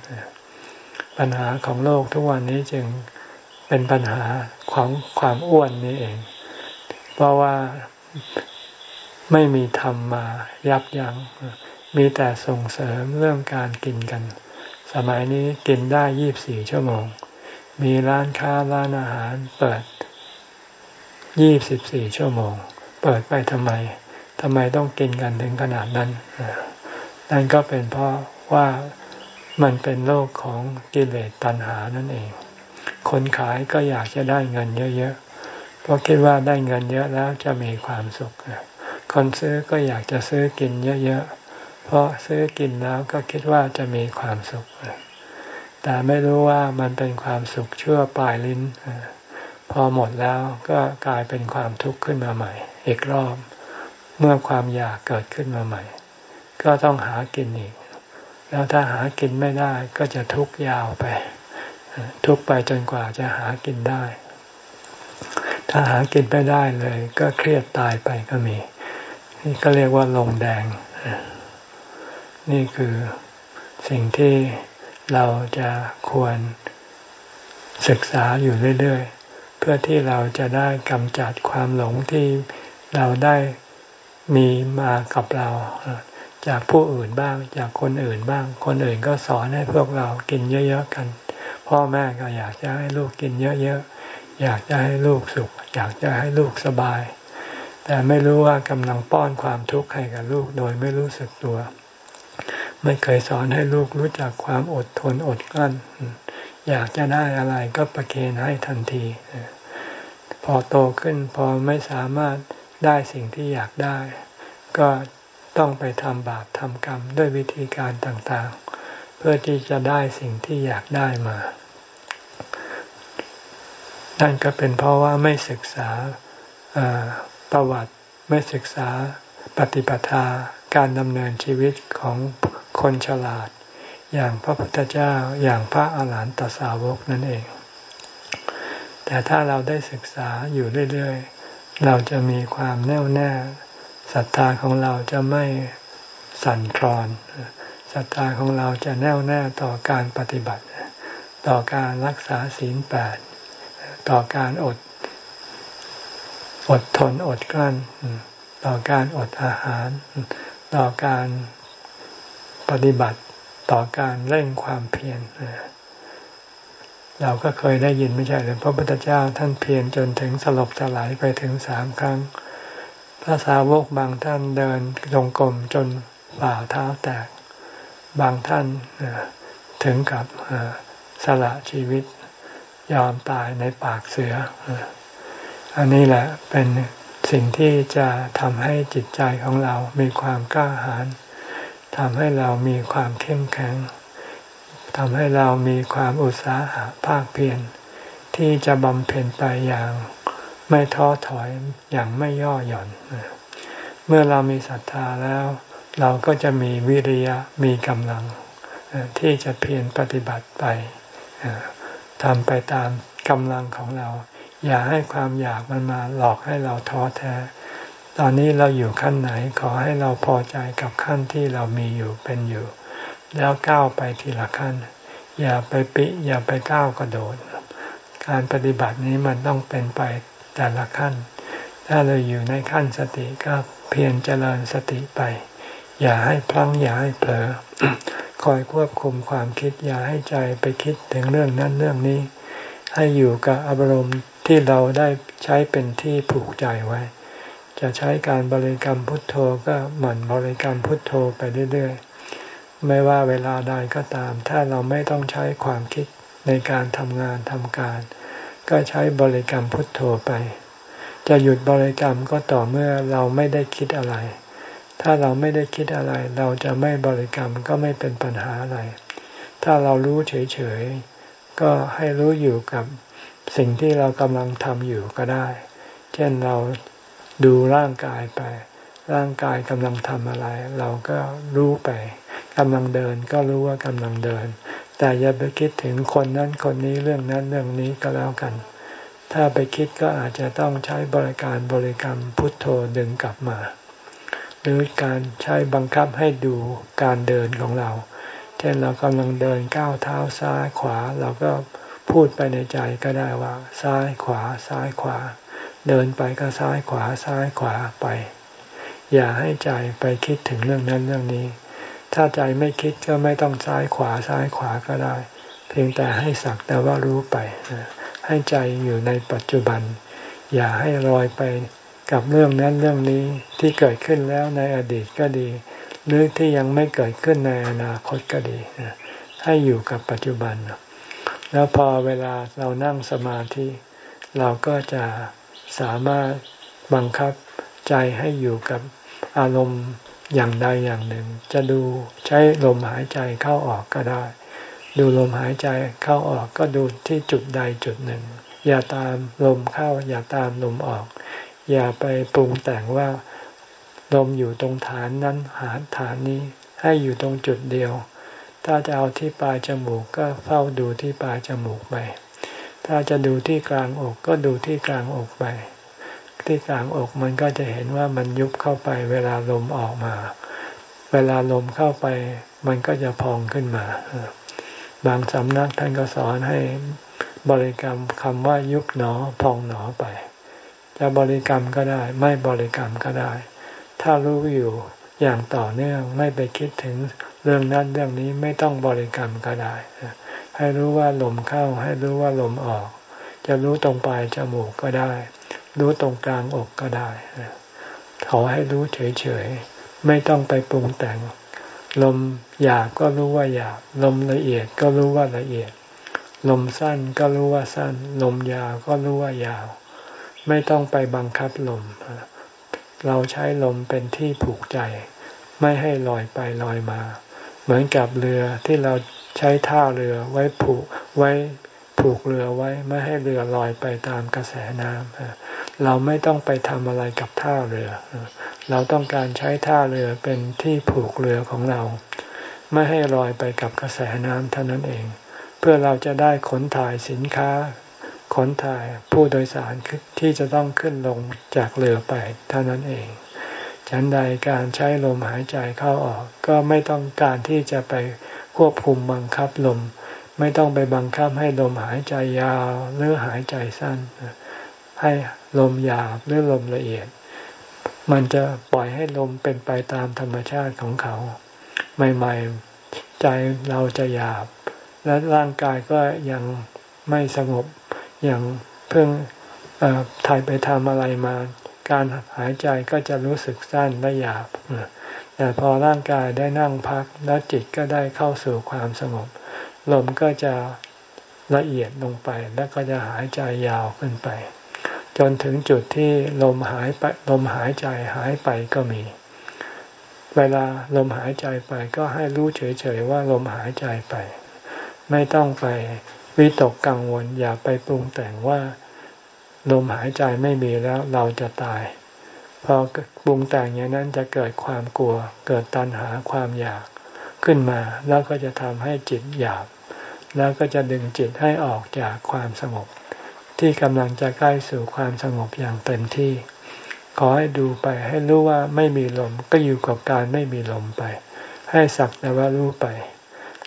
ปัญหาของโลกทุกวันนี้จึงเป็นปัญหาของความอ้วนนี้เอง เพราะว่าไม่มีธรรมมายับยัง้งมีแต่ส่งเสริมเรื่องการกินกัน สมัยนี้กินได้ยี่บสี่ชั่วโมง มีร้านค้าร้านอาหารเปิดยี่สิบสี่ชั่วโมง เปิดไปทำไมทำไมต้องกินกันถึงขนาดนั้น นั่นก็เป็นเพราะว่ามันเป็นโลกของกิเลสตัณหานั่นเอง คนขายก็อยากจะได้เงินเยอะๆ เพราะคิดว่าได้เงินเยอะแล้วจะมีความสุข คนซื้อก็อยากจะซื้อกินเยอะๆ เพราะซื้อกินแล้วก็คิดว่าจะมีความสุข แต่ไม่รู้ว่ามันเป็นความสุขชั่วปลายลิ้น พอหมดแล้วก็กลายเป็นความทุกข์ขึ้นมาใหม่ อีกรอบ เมื่อความอยากเกิดขึ้นมาใหม่ ก็ต้องหากินอีก แล้วถ้าหากินไม่ได้ก็จะทุกข์ยาวไป ทุกข์ไปจนกว่าจะหากินได้ ถ้าหากินไม่ได้เลย ก็เครียดตายไปก็มี นี่ก็เรียกว่าลงแดง นี่คือสิ่งที่เราจะควรศึกษาอยู่เรื่อย ๆ เพื่อที่เราจะได้กำจัดความหลงที่เราได้มีมากับเรา จากผู้อื่นบ้าง จากคนอื่นบ้าง คนอื่นก็สอนให้พวกเรากินเยอะ ๆ กัน พ่อแม่ก็อยากจะให้ลูกกินเยอะ ๆ อยากจะให้ลูกสุข อยากจะให้ลูกสบาย แต่ไม่รู้ว่ากำลังป้อนความทุกข์ให้กับลูกโดยไม่รู้สึกตัว ไม่เคยสอนให้ลูกรู้จักความอดทนอดกลั้น อยากจะได้อะไรก็ประเคนให้ทันที พอโตขึ้นพอไม่สามารถได้สิ่งที่อยากได้ ก็ต้องไปทำบาปทำกรรมด้วยวิธีการต่างๆ เพื่อที่จะได้สิ่งที่อยากได้มา นั่นก็เป็นเพราะว่าไม่ศึกษาประวัติไม่ศึกษาปฏิปทาการดำเนินชีวิตของ คนฉลาด อย่างพระพุทธเจ้าอย่างพระอาหารหันตสาวกนั่นเอง แต่ถ้าเราได้ศึกษาอยู่เรื่อย ๆ เราจะมีความแน่วแน่ศรัทธาของเราจะไม่สั่นคลอนศรัทธาของเราจะแน่วแน่ต่อการปฏิบัติ ต่อการรักษาศีลแปดต่อการอด อดทนอดกลั้น ต่อการอดอาหาร ต่อการ ปฏิบัติต่อการเร่งความเพียรเราก็เคยได้ยินไม่ใช่หรือพระพุทธเจ้าท่านเพียรจนถึงสลบสลายไปถึงสามครั้ง พระสาวกบางท่านเดินลงกลมจนฝ่าเท้าแตก บางท่านถึงกับสละชีวิตยอมตายในปากเสือ อันนี้แหละเป็นสิ่งที่จะทำให้จิตใจของเรามีความกล้าหาญ ทำให้เรามีความเข้มแข็งทำให้เรามีความอุตสาหะภาคเพียรที่จะบำเพ็ญไปอย่างไม่ท้อถอยอย่างไม่ย่อหย่อน เมื่อเรามีศรัทธาแล้ว เราก็จะมีวิริยะมีกำลัง ที่จะเพียรปฏิบัติไปทำไปตามกำลังของเรา อย่าให้ความอยากมันมาหลอกให้เราท้อแท้ ตอนนี้เราอยู่ขั้นไหนขอให้เราพอใจกับขั้นที่เรามีอยู่เป็นอยู่ แล้วก้าวไปทีละขั้น อย่าไปปิอย่าไปก้าวกระโดด การปฏิบัตินี้มันต้องเป็นไปแต่ละขั้น ถ้าเราอยู่ในขั้นสติก็เพียรเจริญสติไป อย่าให้พลั้งอย่าให้เผลอคอยควบคุมความคิดอย่าให้ใจไปคิดถึงเรื่องนั้นเรื่องนี้ ให้อยู่กับอารมณ์ที่เราได้ใช้เป็นที่ผูกใจไว้ จะใช้การบริกรรมพุทโธก็หมั่นบริกรรมพุทโธไปเรื่อยๆ ไม่ว่าเวลาใดก็ตาม ถ้าเราไม่ต้องใช้ความคิดในการทำงานทำการ ก็ใช้บริกรรมพุทโธไป จะหยุดบริกรรมก็ต่อเมื่อเราไม่ได้คิดอะไร ถ้าเราไม่ได้คิดอะไร เราจะไม่บริกรรมก็ไม่เป็นปัญหาอะไร ถ้าเรารู้เฉยๆ ก็ให้รู้อยู่กับสิ่งที่เรากำลังทำอยู่ก็ได้ เช่นเรา ดูร่างกายไป ร่างกายกำลังทำอะไร เราก็รู้ไปกำลังเดินก็รู้ว่ากำลังเดิน แต่อย่าไปคิดถึงคนนั้นคนนี้เรื่องนั้นเรื่องนี้ก็แล้วกัน ถ้าไปคิดก็อาจจะต้องใช้บริการบริกรรมพุทโธดึงกลับมา หรือการใช้บังคับให้ดูการเดินของเราเช่นเรากำลังเดินก้าวเท้าซ้ายขวา เราก็พูดไปในใจก็ได้ว่า ซ้ายขวาซ้ายขวา เดินไปก็ซ้ายขวาซ้ายขวาไป อย่าให้ใจไปคิดถึงเรื่องนั้นเรื่องนี้ ถ้าใจไม่คิดก็ไม่ต้องซ้ายขวาซ้ายขวาก็ได้ เพียงแต่ให้สักแต่ว่ารู้ไป ให้ใจอยู่ในปัจจุบัน อย่าให้ลอยไปกับเรื่องนั้นเรื่องนี้ที่เกิดขึ้นแล้วในอดีตก็ดี หรือที่ยังไม่เกิดขึ้นในอนาคตก็ดีให้อยู่กับปัจจุบัน แล้วพอเวลาเรานั่งสมาธิ เราก็จะ สามารถบังคับใจให้อยู่กับอารมณ์อย่างใดอย่างหนึ่ง จะดูใช้ลมหายใจเข้าออกก็ได้ ดูลมหายใจเข้าออกก็ดูที่จุดใดจุดหนึ่ง อย่าตามลมเข้า อย่าตามลมออก อย่าไปปรุงแต่งว่าลมอยู่ตรงฐานนั้นหาฐานนี้ให้อยู่ตรงจุดเดียว ถ้าจะเอาที่ปลายจมูกก็เฝ้าดูที่ปลายจมูกไป ถ้าจะดูที่กลางอกก็ดูที่กลางอกไป ที่กลางอกมันก็จะเห็นว่ามันยุบเข้าไปเวลาลมออกมา เวลาลมเข้าไป มันก็จะพองขึ้นมา บางสำนักท่านก็สอนให้บริกรรมคำว่ายุบหนอพองหนอไป จะบริกรรมก็ได้ ไม่บริกรรมก็ได้ ถ้ารู้อยู่อย่างต่อเนื่องไม่ไปคิดถึงเรื่องนั้นเรื่องนี้ไม่ต้องบริกรรมก็ได้ ให้รู้ว่าลมเข้า ให้รู้ว่าลมออก จะรู้ตรงปลายจมูกก็ได้ รู้ตรงกลางอกก็ได้ขอให้รู้เฉยๆ ไม่ต้องไปปรุงแต่ง ลมหยาบก็รู้ว่าหยาบ ลมละเอียดก็รู้ว่าละเอียด ลมสั้นก็รู้ว่าสั้น ลมยาวก็รู้ว่ายาว ไม่ต้องไปบังคับลม เราใช้ลมเป็นที่ผูกใจ ไม่ให้ลอยไปลอยมา เหมือนกับเรือที่เรา ใช้ท่าเรือไว้ผูกไว้ผูกเรือไว้ไม่ให้เรือลอยไปตามกระแสน้ำเราไม่ต้องไปทำอะไรกับท่าเรือ เราต้องการใช้ท่าเรือเป็นที่ผูกเรือของเรา ไม่ให้ลอยไปกับกระแสน้ำเท่านั้นเอง เพื่อเราจะได้ขนถ่ายสินค้า ขนถ่ายผู้โดยสารที่จะต้องขึ้นลงจากเรือไปเท่านั้นเอง ฉันใดการใช้ลมหายใจเข้าออกก็ไม่ต้องการที่จะไป ควบคุมบังคับลม ไม่ต้องไปบังคับให้ลมหายใจยาวหรือหายใจสั้น ให้ลมหยาบหรือลมละเอียด มันจะปล่อยให้ลมเป็นไปตามธรรมชาติของเขา ใหม่ๆ ใจเราจะหยาบ และร่างกายก็ยังไม่สงบอย่างเพิ่งถ่ายไปทำอะไรมา การหายใจก็จะรู้สึกสั้นและหยาบ แต่พอร่างกายได้นั่งพักแล้วจิตก็ได้เข้าสู่ความสงบ ลมก็จะละเอียดลงไปแล้วก็จะหายใจยาวขึ้นไป จนถึงจุดที่ลมหายไปลมหายใจหายไปก็มี เวลาลมหายใจไปก็ให้รู้เฉยๆว่าลมหายใจไป ไม่ต้องไปวิตกกังวลอย่าไปปรุงแต่งว่า ลมหายใจไม่มีแล้วเราจะตาย พอปรุงแต่งอย่างนั้นจะเกิดความกลัว เกิดตัณหาความอยากขึ้นมา แล้วก็จะทำให้จิตหยาบ แล้วก็จะดึงจิตให้ออกจากความสงบ ที่กำลังจะใกล้สู่ความสงบอย่างเต็มที่ ขอให้ดูไปให้รู้ว่าไม่มีลมก็อยู่กับการไม่มีลมไป ให้สักแต่ว่ารู้ไป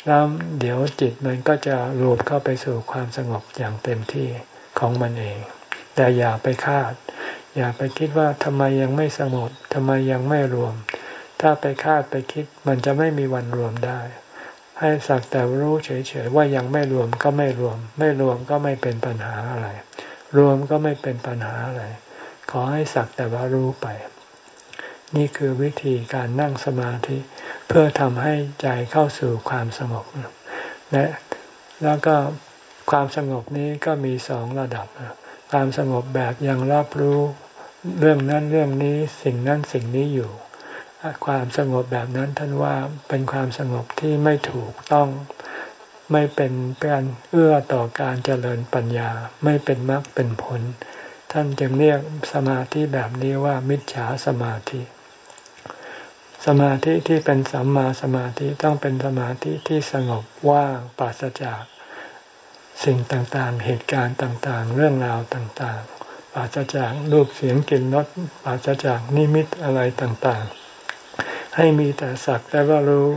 แล้วเดี๋ยวจิตมันก็จะรวมเข้าไปสู่ความสงบอย่างเต็มที่ของมันเอง แต่อย่าไปคาด อย่าไปคิดว่าทำไมยังไม่สงบทำไมยังไม่รวม ถ้าไปคาดไปคิดมันจะไม่มีวันรวมได้ ให้สักแต่รู้เฉยๆว่ายังไม่รวมก็ไม่รวม ไม่รวมก็ไม่เป็นปัญหาอะไร รวมก็ไม่เป็นปัญหาอะไร ขอให้สักแต่ว่ารู้ไป นี่คือวิธีการนั่งสมาธิ เพื่อทำให้ใจเข้าสู่ความสงบและแล้วก็ความสงบนี้ก็มีสองระดับความสงบแบบยังรับรู้ เรื่องนั้นเรื่องนี้สิ่งนั้นสิ่งนี้อยู่ ความสงบแบบนั้นท่านว่าเป็นความสงบที่ไม่ถูกต้องไม่เป็นการเอื้อต่อการเจริญปัญญาไม่เป็นมรรคเป็นผล ท่านจึงเรียกสมาธิแบบนี้ว่ามิจฉาสมาธิ สมาธิที่เป็นสัมมาสมาธิต้องเป็นสมาธิที่สงบว่างปราศจากสิ่งต่างๆ เหตุการณ์ต่างๆ เรื่องราวต่างๆ ปราศจากรูปเสียงกลิ่นรสปราศจากนิมิตอะไรต่างๆ ให้มีแต่สักแต่ว่ารู้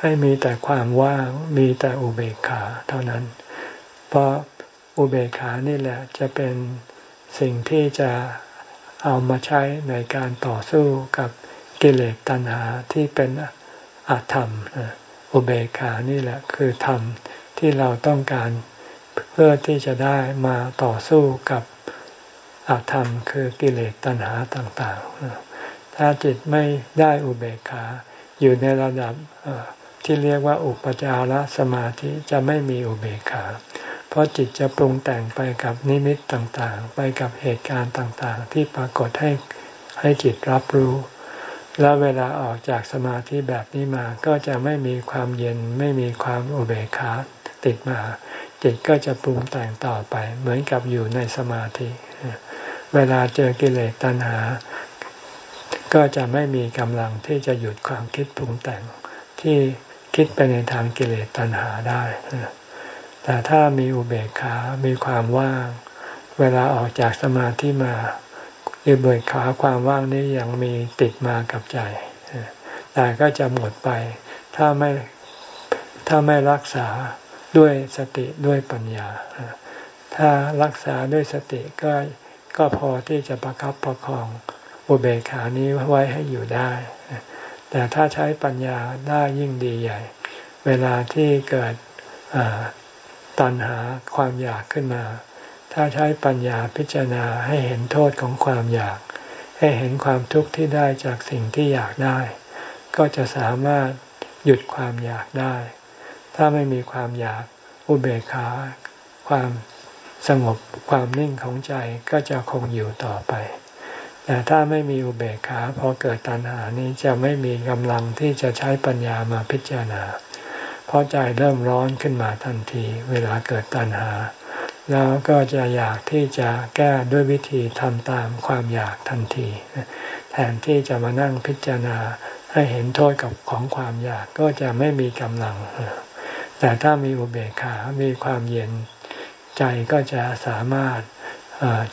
ให้มีแต่ความว่าง มีแต่อุเบกขาเท่านั้น เพราะอุเบกขานี่แหละจะเป็นสิ่งที่จะเอามาใช้ในการต่อสู้กับกิเลสตัณหาที่เป็นอาธรรม อุเบกขานี่แหละคือธรรมที่เราต้องการเพื่อที่จะได้มาต่อสู้กับ อาธรรมคือกิเลสตัณหาต่างๆ ถ้าจิตไม่ได้อุเบกขาอยู่ในระดับที่เรียกว่าอุปจารสมาธิจะไม่มีอุเบกขา เพราะจิตจะปรุงแต่งไปกับนิมิตต่างๆ ไปกับเหตุการณ์ต่างๆ ที่ปรากฏให้ให้จิตรับรู้ แล้วเวลาออกจากสมาธิแบบนี้มาก็จะไม่มีความเย็นไม่มีความอุเบกขาติดมา จิตก็จะปรุงแต่งต่อไป เหมือนกับอยู่ในสมาธิ เวลาเจอกิเลสตัณหา ก็จะไม่มีกำลังที่จะหยุดความคิดปรุงแต่งที่คิดไปในทางกิเลสตัณหาได้ แต่ถ้ามีอุเบกขา มีความว่าง เวลาออกจากสมาธิมาอุเบกขาความว่างนี้ยังมีติดมากับใจ แต่ก็จะหมดไป ถ้าไม่ถ้าไม่รักษาด้วยสติด้วยปัญญา ถ้ารักษาด้วยสติก็ ก็พอที่จะประครับประคองอุเบกขานี้ไว้ให้อยู่ได้ แต่ถ้าใช้ปัญญาได้ยิ่งดีใหญ่ เวลาที่เกิดตัณหาความอยากขึ้นมา ถ้าใช้ปัญญาพิจารณาให้เห็นโทษของความอยาก ให้เห็นความทุกข์ที่ได้จากสิ่งที่อยากได้ ก็จะสามารถหยุดความอยากได้ ถ้าไม่มีความอยากอุเบกขา ความ สงบความนิ่งของใจก็จะคงอยู่ต่อไป แต่ถ้าไม่มีอุเบกขาพอเกิดตัณหานี้จะไม่มีกำลังที่จะใช้ปัญญามาพิจารณา เพราะใจเริ่มร้อนขึ้นมาทันทีเวลาเกิดตัณหา แล้วก็จะอยากที่จะแก้ด้วยวิธีทำตามความอยากทันที แทนที่จะมานั่งพิจารณาให้เห็นโทษกับของความอยากก็จะไม่มีกำลัง แต่ถ้ามีอุเบกขา มีความเย็น ใจก็จะสามารถ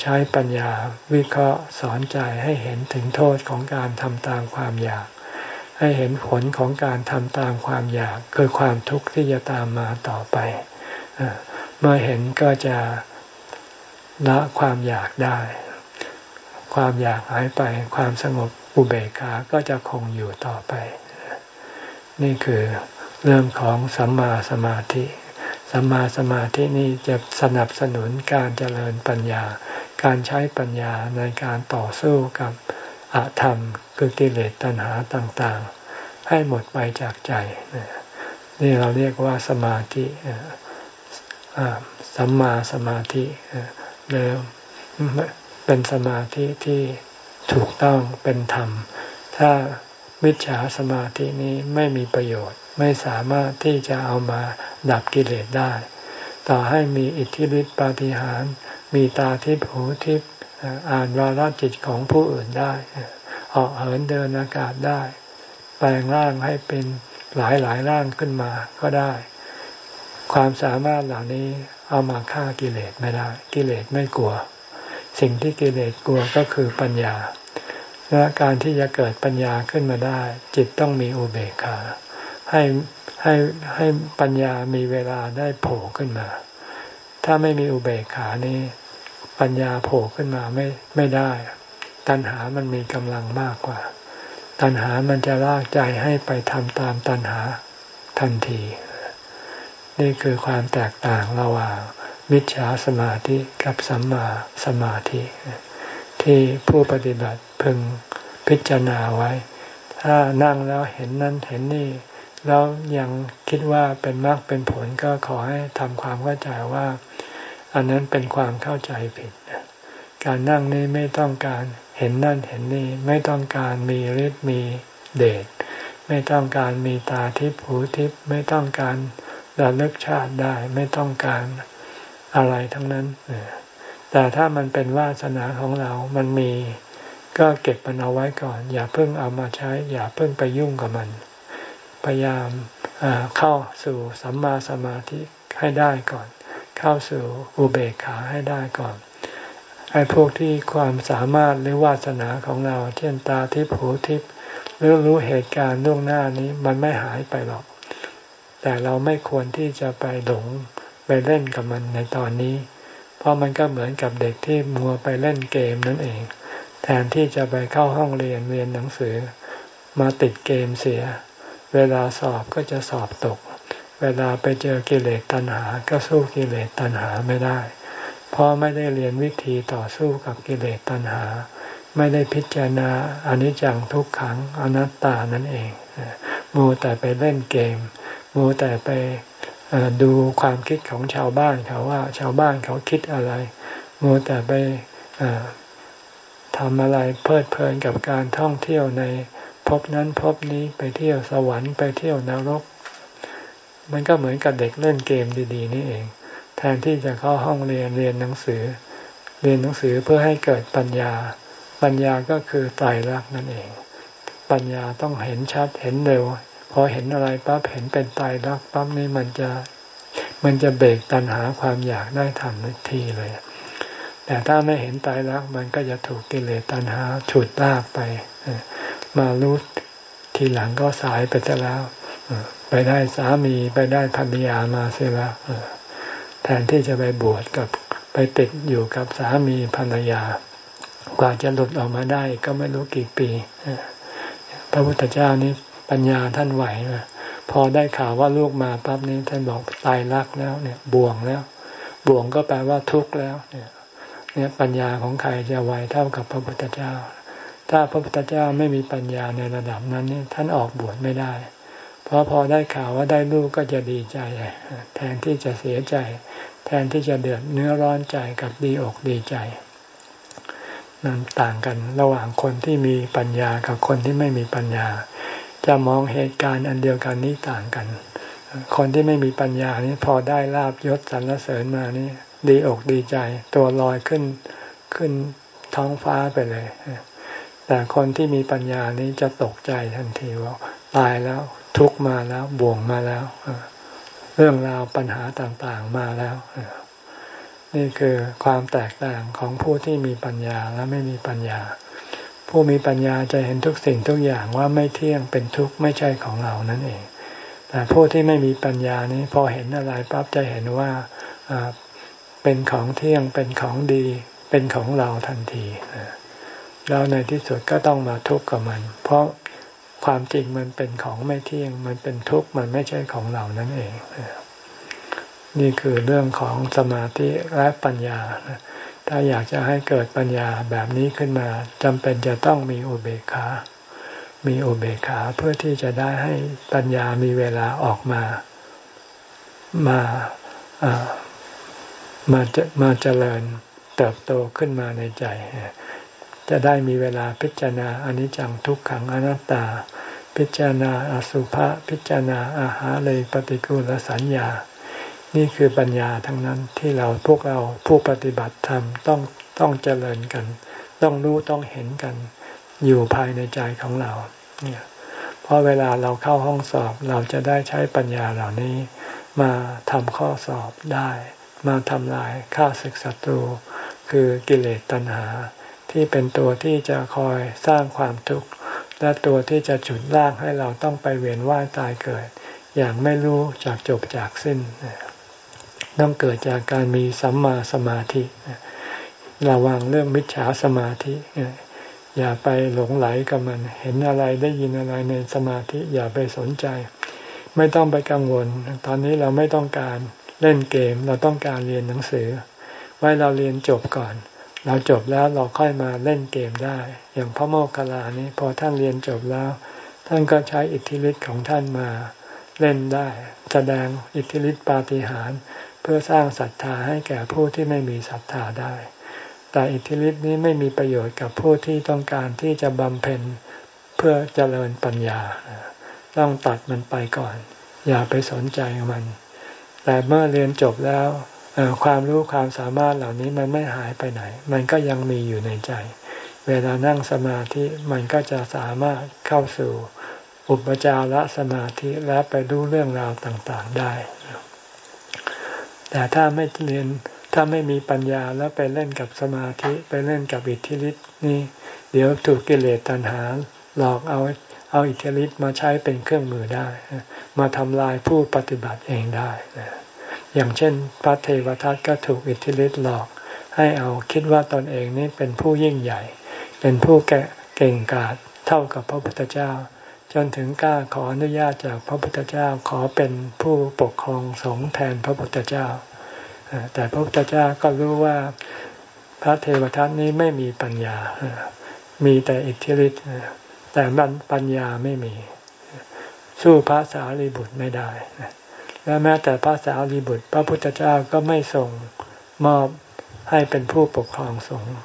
ใช้ปัญญาวิเคราะห์สอนใจให้เห็นถึงโทษของการทำตามความอยาก ให้เห็นผลของการทำตามความอยาก คือความทุกข์ที่จะตามมาต่อไป เมื่อเห็นก็จะละความอยากได้ ความอยากหายไป ความสงบอุเบกขาก็จะคงอยู่ต่อไป นี่คือเรื่องของสัมมาสมาธิ สัมมาสมาธินี้จะสนับสนุนการเจริญปัญญา การใช้ปัญญาในการต่อสู้กับอาธรรมคือกิเลสตัณหาต่างๆ ให้หมดไปจากใจ นี่เราเรียกว่าสมาธิสัมมาสมาธิหรือเป็นสมาธิที่ถูกต้องเป็นธรรม ถ้ามิจฉาสมาธินี้ไม่มีประโยชน์ ไม่สามารถที่จะเอามาดับกิเลสได้ ต่อให้มีอิทธิฤทธิปาฏิหาริย์มีตาทิพหูทิพอ่านวาลจิตของผู้อื่นได้ออกเหินเดินอากาศได้ แปลงร่างให้เป็นหลายหลายร่างขึ้นมาก็ได้ ความสามารถเหล่านี้เอามาฆ่ากิเลสไม่ได้ กิเลสไม่กลัว สิ่งที่กิเลสกลัวก็คือปัญญา และการที่จะเกิดปัญญาขึ้นมาได้ จิตต้องมีอุเบกขา ให้ให้ให้ปัญญามีเวลาได้โผล่ขึ้นมา ถ้าไม่มีอุเบกขานี้ปัญญาโผล่ขึ้นมาไม่ไม่ได้ ตัณหามันมีกำลังมากกว่า ตัณหามันจะลากใจให้ไปทำตามตัณหาทันที นี่คือความแตกต่างระหว่างมิจฉาสมาธิกับสัมมาสมาธิ ที่ผู้ปฏิบัติพึงพิจารณาไว้ ถ้านั่งแล้วเห็นนั่นเห็นนี่ แล้วยังคิดว่าเป็นมรรคเป็นผลก็ขอให้ทำความเข้าใจว่า อันนั้นเป็นความเข้าใจผิด การนั่งนี้ไม่ต้องการเห็นนั่นเห็นนี่ไม่ต้องการมีฤทธิ์มีเดชไม่ต้องการมีตาทิพหูทิพไม่ต้องการระลึกชาติได้ไม่ต้องการอะไรทั้งนั้นแต่ถ้ามันเป็นวาสนาของเรา มันมีก็เก็บมันเอาไว้ก่อน อย่าเพิ่งเอามาใช้ อย่าเพิ่งไปยุ่งกับมัน พยายามเข้าสู่สัมมาสมาธิให้ได้ก่อน เข้าสู่อุเบกขาให้ได้ก่อนไอ้พวกที่ความสามารถหรือวาสนาของเรา เช่นตาทิพย์หูทิพย์หรือรู้เหตุการณ์ล่วงหน้านี้มันไม่หายไปหรอก แต่เราไม่ควรที่จะไปหลงไปเล่นกับมันในตอนนี้ เพราะมันก็เหมือนกับเด็กที่มัวไปเล่นเกมนั่นเอง แทนที่จะไปเข้าห้องเรียนเรียนหนังสือ มาติดเกมเสีย เวลาสอบก็จะสอบตก เวลาไปเจอกิเลสตัณหา ก็สู้กิเลสตัณหาไม่ได้ เพราะไม่ได้เรียนวิธีต่อสู้กับกิเลสตัณหา ไม่ได้พิจารณาอนิจจังทุกขังอนัตตานั่นเองมัวแต่ไปเล่นเกมมัวแต่ไปดูความคิดของชาวบ้านเขาว่าชาวบ้านเขาคิดอะไรมัวแต่ไปทำอะไรเพลิดเพลินกับการท่องเที่ยวใน พบนั้นพบนี้ไปเที่ยวสวรรค์ไปเที่ยวนรก มันก็เหมือนกับเด็กเล่นเกมดีๆ นี่เอง แทนที่จะเข้าห้องเรียนเรียนหนังสือ เรียนหนังสือเพื่อให้เกิดปัญญา ปัญญาก็คือไตรลักษณ์นั่นเอง ปัญญาต้องเห็นชัดเห็นเร็วพอเห็นอะไรปั๊บเห็นเป็นตายรักปั๊บนี่มันจะมันจะเบรกตันหาความอยากได้ทันทีเลย แต่ถ้าไม่เห็นตายรักมันก็จะถูกกิเลสตันหาฉุดลากไป มารู้ทีหลังก็สายไปซะแล้วไปได้สามีไปได้ภรรยามาเสียแล้วแทนที่จะไปบวชกับไปติดอยู่กับสามีภรรยา กว่าจะหลุดออกมาได้ก็ไม่รู้กี่ปีพระพุทธเจ้านี้ปัญญาท่านไหวนะพอได้ข่าวว่าลูกมาปั๊บนี้ท่านบอกตายรักแล้วเนี่ยบ่วงแล้ว บ่วงก็แปลว่าทุกข์แล้วเนี่ยเนี่ยปัญญาของใครจะไวเท่ากับพระพุทธเจ้า ถ้าพระพุทธเจ้าไม่มีปัญญาในระดับนั้นนี่ท่านออกบวชไม่ได้ เพราะพอได้ข่าวว่าได้ลูกก็จะดีใจแทนที่จะเสียใจ แทนที่จะเดือดเนื้อร้อนใจกับดีอกดีใจนั้นต่างกันระหว่างคนที่มีปัญญากับคนที่ไม่มีปัญญา จะมองเหตุการณ์อันเดียวกันนี้ต่างกัน คนที่ไม่มีปัญญานี้พอได้ลาบยศสรรเสริญมานี่ดีอกดีใจ ตัวลอยขึ้นขึ้นท้องฟ้าไปเลย แต่คนที่มีปัญญานี้จะตกใจทันทีว่าตายแล้วทุกมาแล้วบ่วงมาแล้วเรื่องราวปัญหาต่างๆมาแล้วนี่คือความแตกต่างของผู้ที่มีปัญญาและไม่มีปัญญา ผู้มีปัญญาจะเห็นทุกสิ่งทุกอย่างว่าไม่เที่ยงเป็นทุกข์ไม่ใช่ของเรานั่นเอง แต่ผู้ที่ไม่มีปัญญานี้พอเห็นอะไรปั๊บจะเห็นว่าเป็นของเที่ยงเป็นของดี เป็นของเราทันที แล้วในที่สุดก็ต้องมาทุกข์กับมัน เพราะความจริงมันเป็นของไม่เที่ยง มันเป็นทุกข์มันไม่ใช่ของเรานั่นเอง นี่คือเรื่องของสมาธิและปัญญา ถ้าอยากจะให้เกิดปัญญาแบบนี้ขึ้นมาจำเป็นจะต้องมีอุเบกขา มีอุเบกขาเพื่อที่จะได้ให้ปัญญามีเวลาออกมา มามาจะมาเจริญเติบโตขึ้นมาในใจ จะได้มีเวลาพิจารณาอนิจจังทุกขังอนัตตา พิจารณาอสุภะพิจารณาอาหารเลยปฏิกูลสัญญา นี่คือปัญญาทั้งนั้นที่เราพวกเราผู้ปฏิบัติธรรมต้องต้องเจริญกัน ต้องรู้ต้องเห็นกัน อยู่ภายในใจของเราเนี่ยเพราะเวลาเราเข้าห้องสอบเราจะได้ใช้ปัญญาเหล่านี้ มาทำข้อสอบได้ มาทำลายข้าศึกศัตรู คือกิเลสตัณหา ที่เป็นตัวที่จะคอยสร้างความทุกข์และตัวที่จะจุดลากให้เราต้องไปเวียนว่ายตายเกิด อย่างไม่รู้จากจบจากสิ้นต้องเกิดจากการมีสัมมาสมาธิระวังเรื่องมิจฉาสมาธิอย่าไปหลงไหลกับมัน เห็นอะไรได้ยินอะไรในสมาธิอย่าไปสนใจ ไม่ต้องไปกังวล ตอนนี้เราไม่ต้องการเล่นเกม เราต้องการเรียนหนังสือ ไว้เราเรียนจบก่อน เราจบแล้วเราค่อยมาเล่นเกมได้ อย่างพระโมคคัลลานี้พอท่านเรียนจบแล้ว ท่านก็ใช้อิทธิฤทธิ์ของท่านมาเล่นได้ แสดงอิทธิฤทธิปาฏิหาริย์เพื่อสร้างศรัทธาให้แก่ผู้ที่ไม่มีศรัทธาได้ แต่อิทธิฤทธิ์นี้ไม่มีประโยชน์กับผู้ที่ต้องการที่จะบำเพ็ญเพื่อเจริญปัญญา ต้องตัดมันไปก่อน อย่าไปสนใจมัน แต่เมื่อเรียนจบแล้ว ความรู้ความสามารถเหล่านี้มันไม่หายไปไหน มันก็ยังมีอยู่ในใจ เวลานั่งสมาธิมันก็จะสามารถเข้าสู่อุปจารสมาธิและไปรู้เรื่องราวต่างๆได้ แต่ถ้าไม่เรียนถ้าไม่มีปัญญาแล้วไปเล่นกับสมาธิไปเล่นกับอิทธิฤทธิ์นี่ เดี๋ยวถูกกิเลสตัณหาหลอกเอาเอาอิทธิฤทธิ์มาใช้เป็นเครื่องมือได้ มาทำลายผู้ปฏิบัติเองได้ อย่างเช่น พระเทวทัตก็ถูกอิทธิฤทธิ์หลอก ให้เอาคิดว่าตนเองนี่เป็นผู้ยิ่งใหญ่ เป็นผู้แก่เก่งกาจเท่ากับพระพุทธเจ้า จนถึงกล้าขออนุญาตจากพระพุทธเจ้าขอเป็นผู้ปกครองสงฆ์แทนพระพุทธเจ้า แต่พระพุทธเจ้าก็รู้ว่าพระเทวทัตนี้ไม่มีปัญญา มีแต่อิทธิฤทธิ์แต่มันปัญญาไม่มี สู้พระสารีบุตรไม่ได้ และแม้แต่พระสาวรีบุตร พระพุทธเจ้าก็ไม่ส่งมอบให้เป็นผู้ปกครองสงฆ์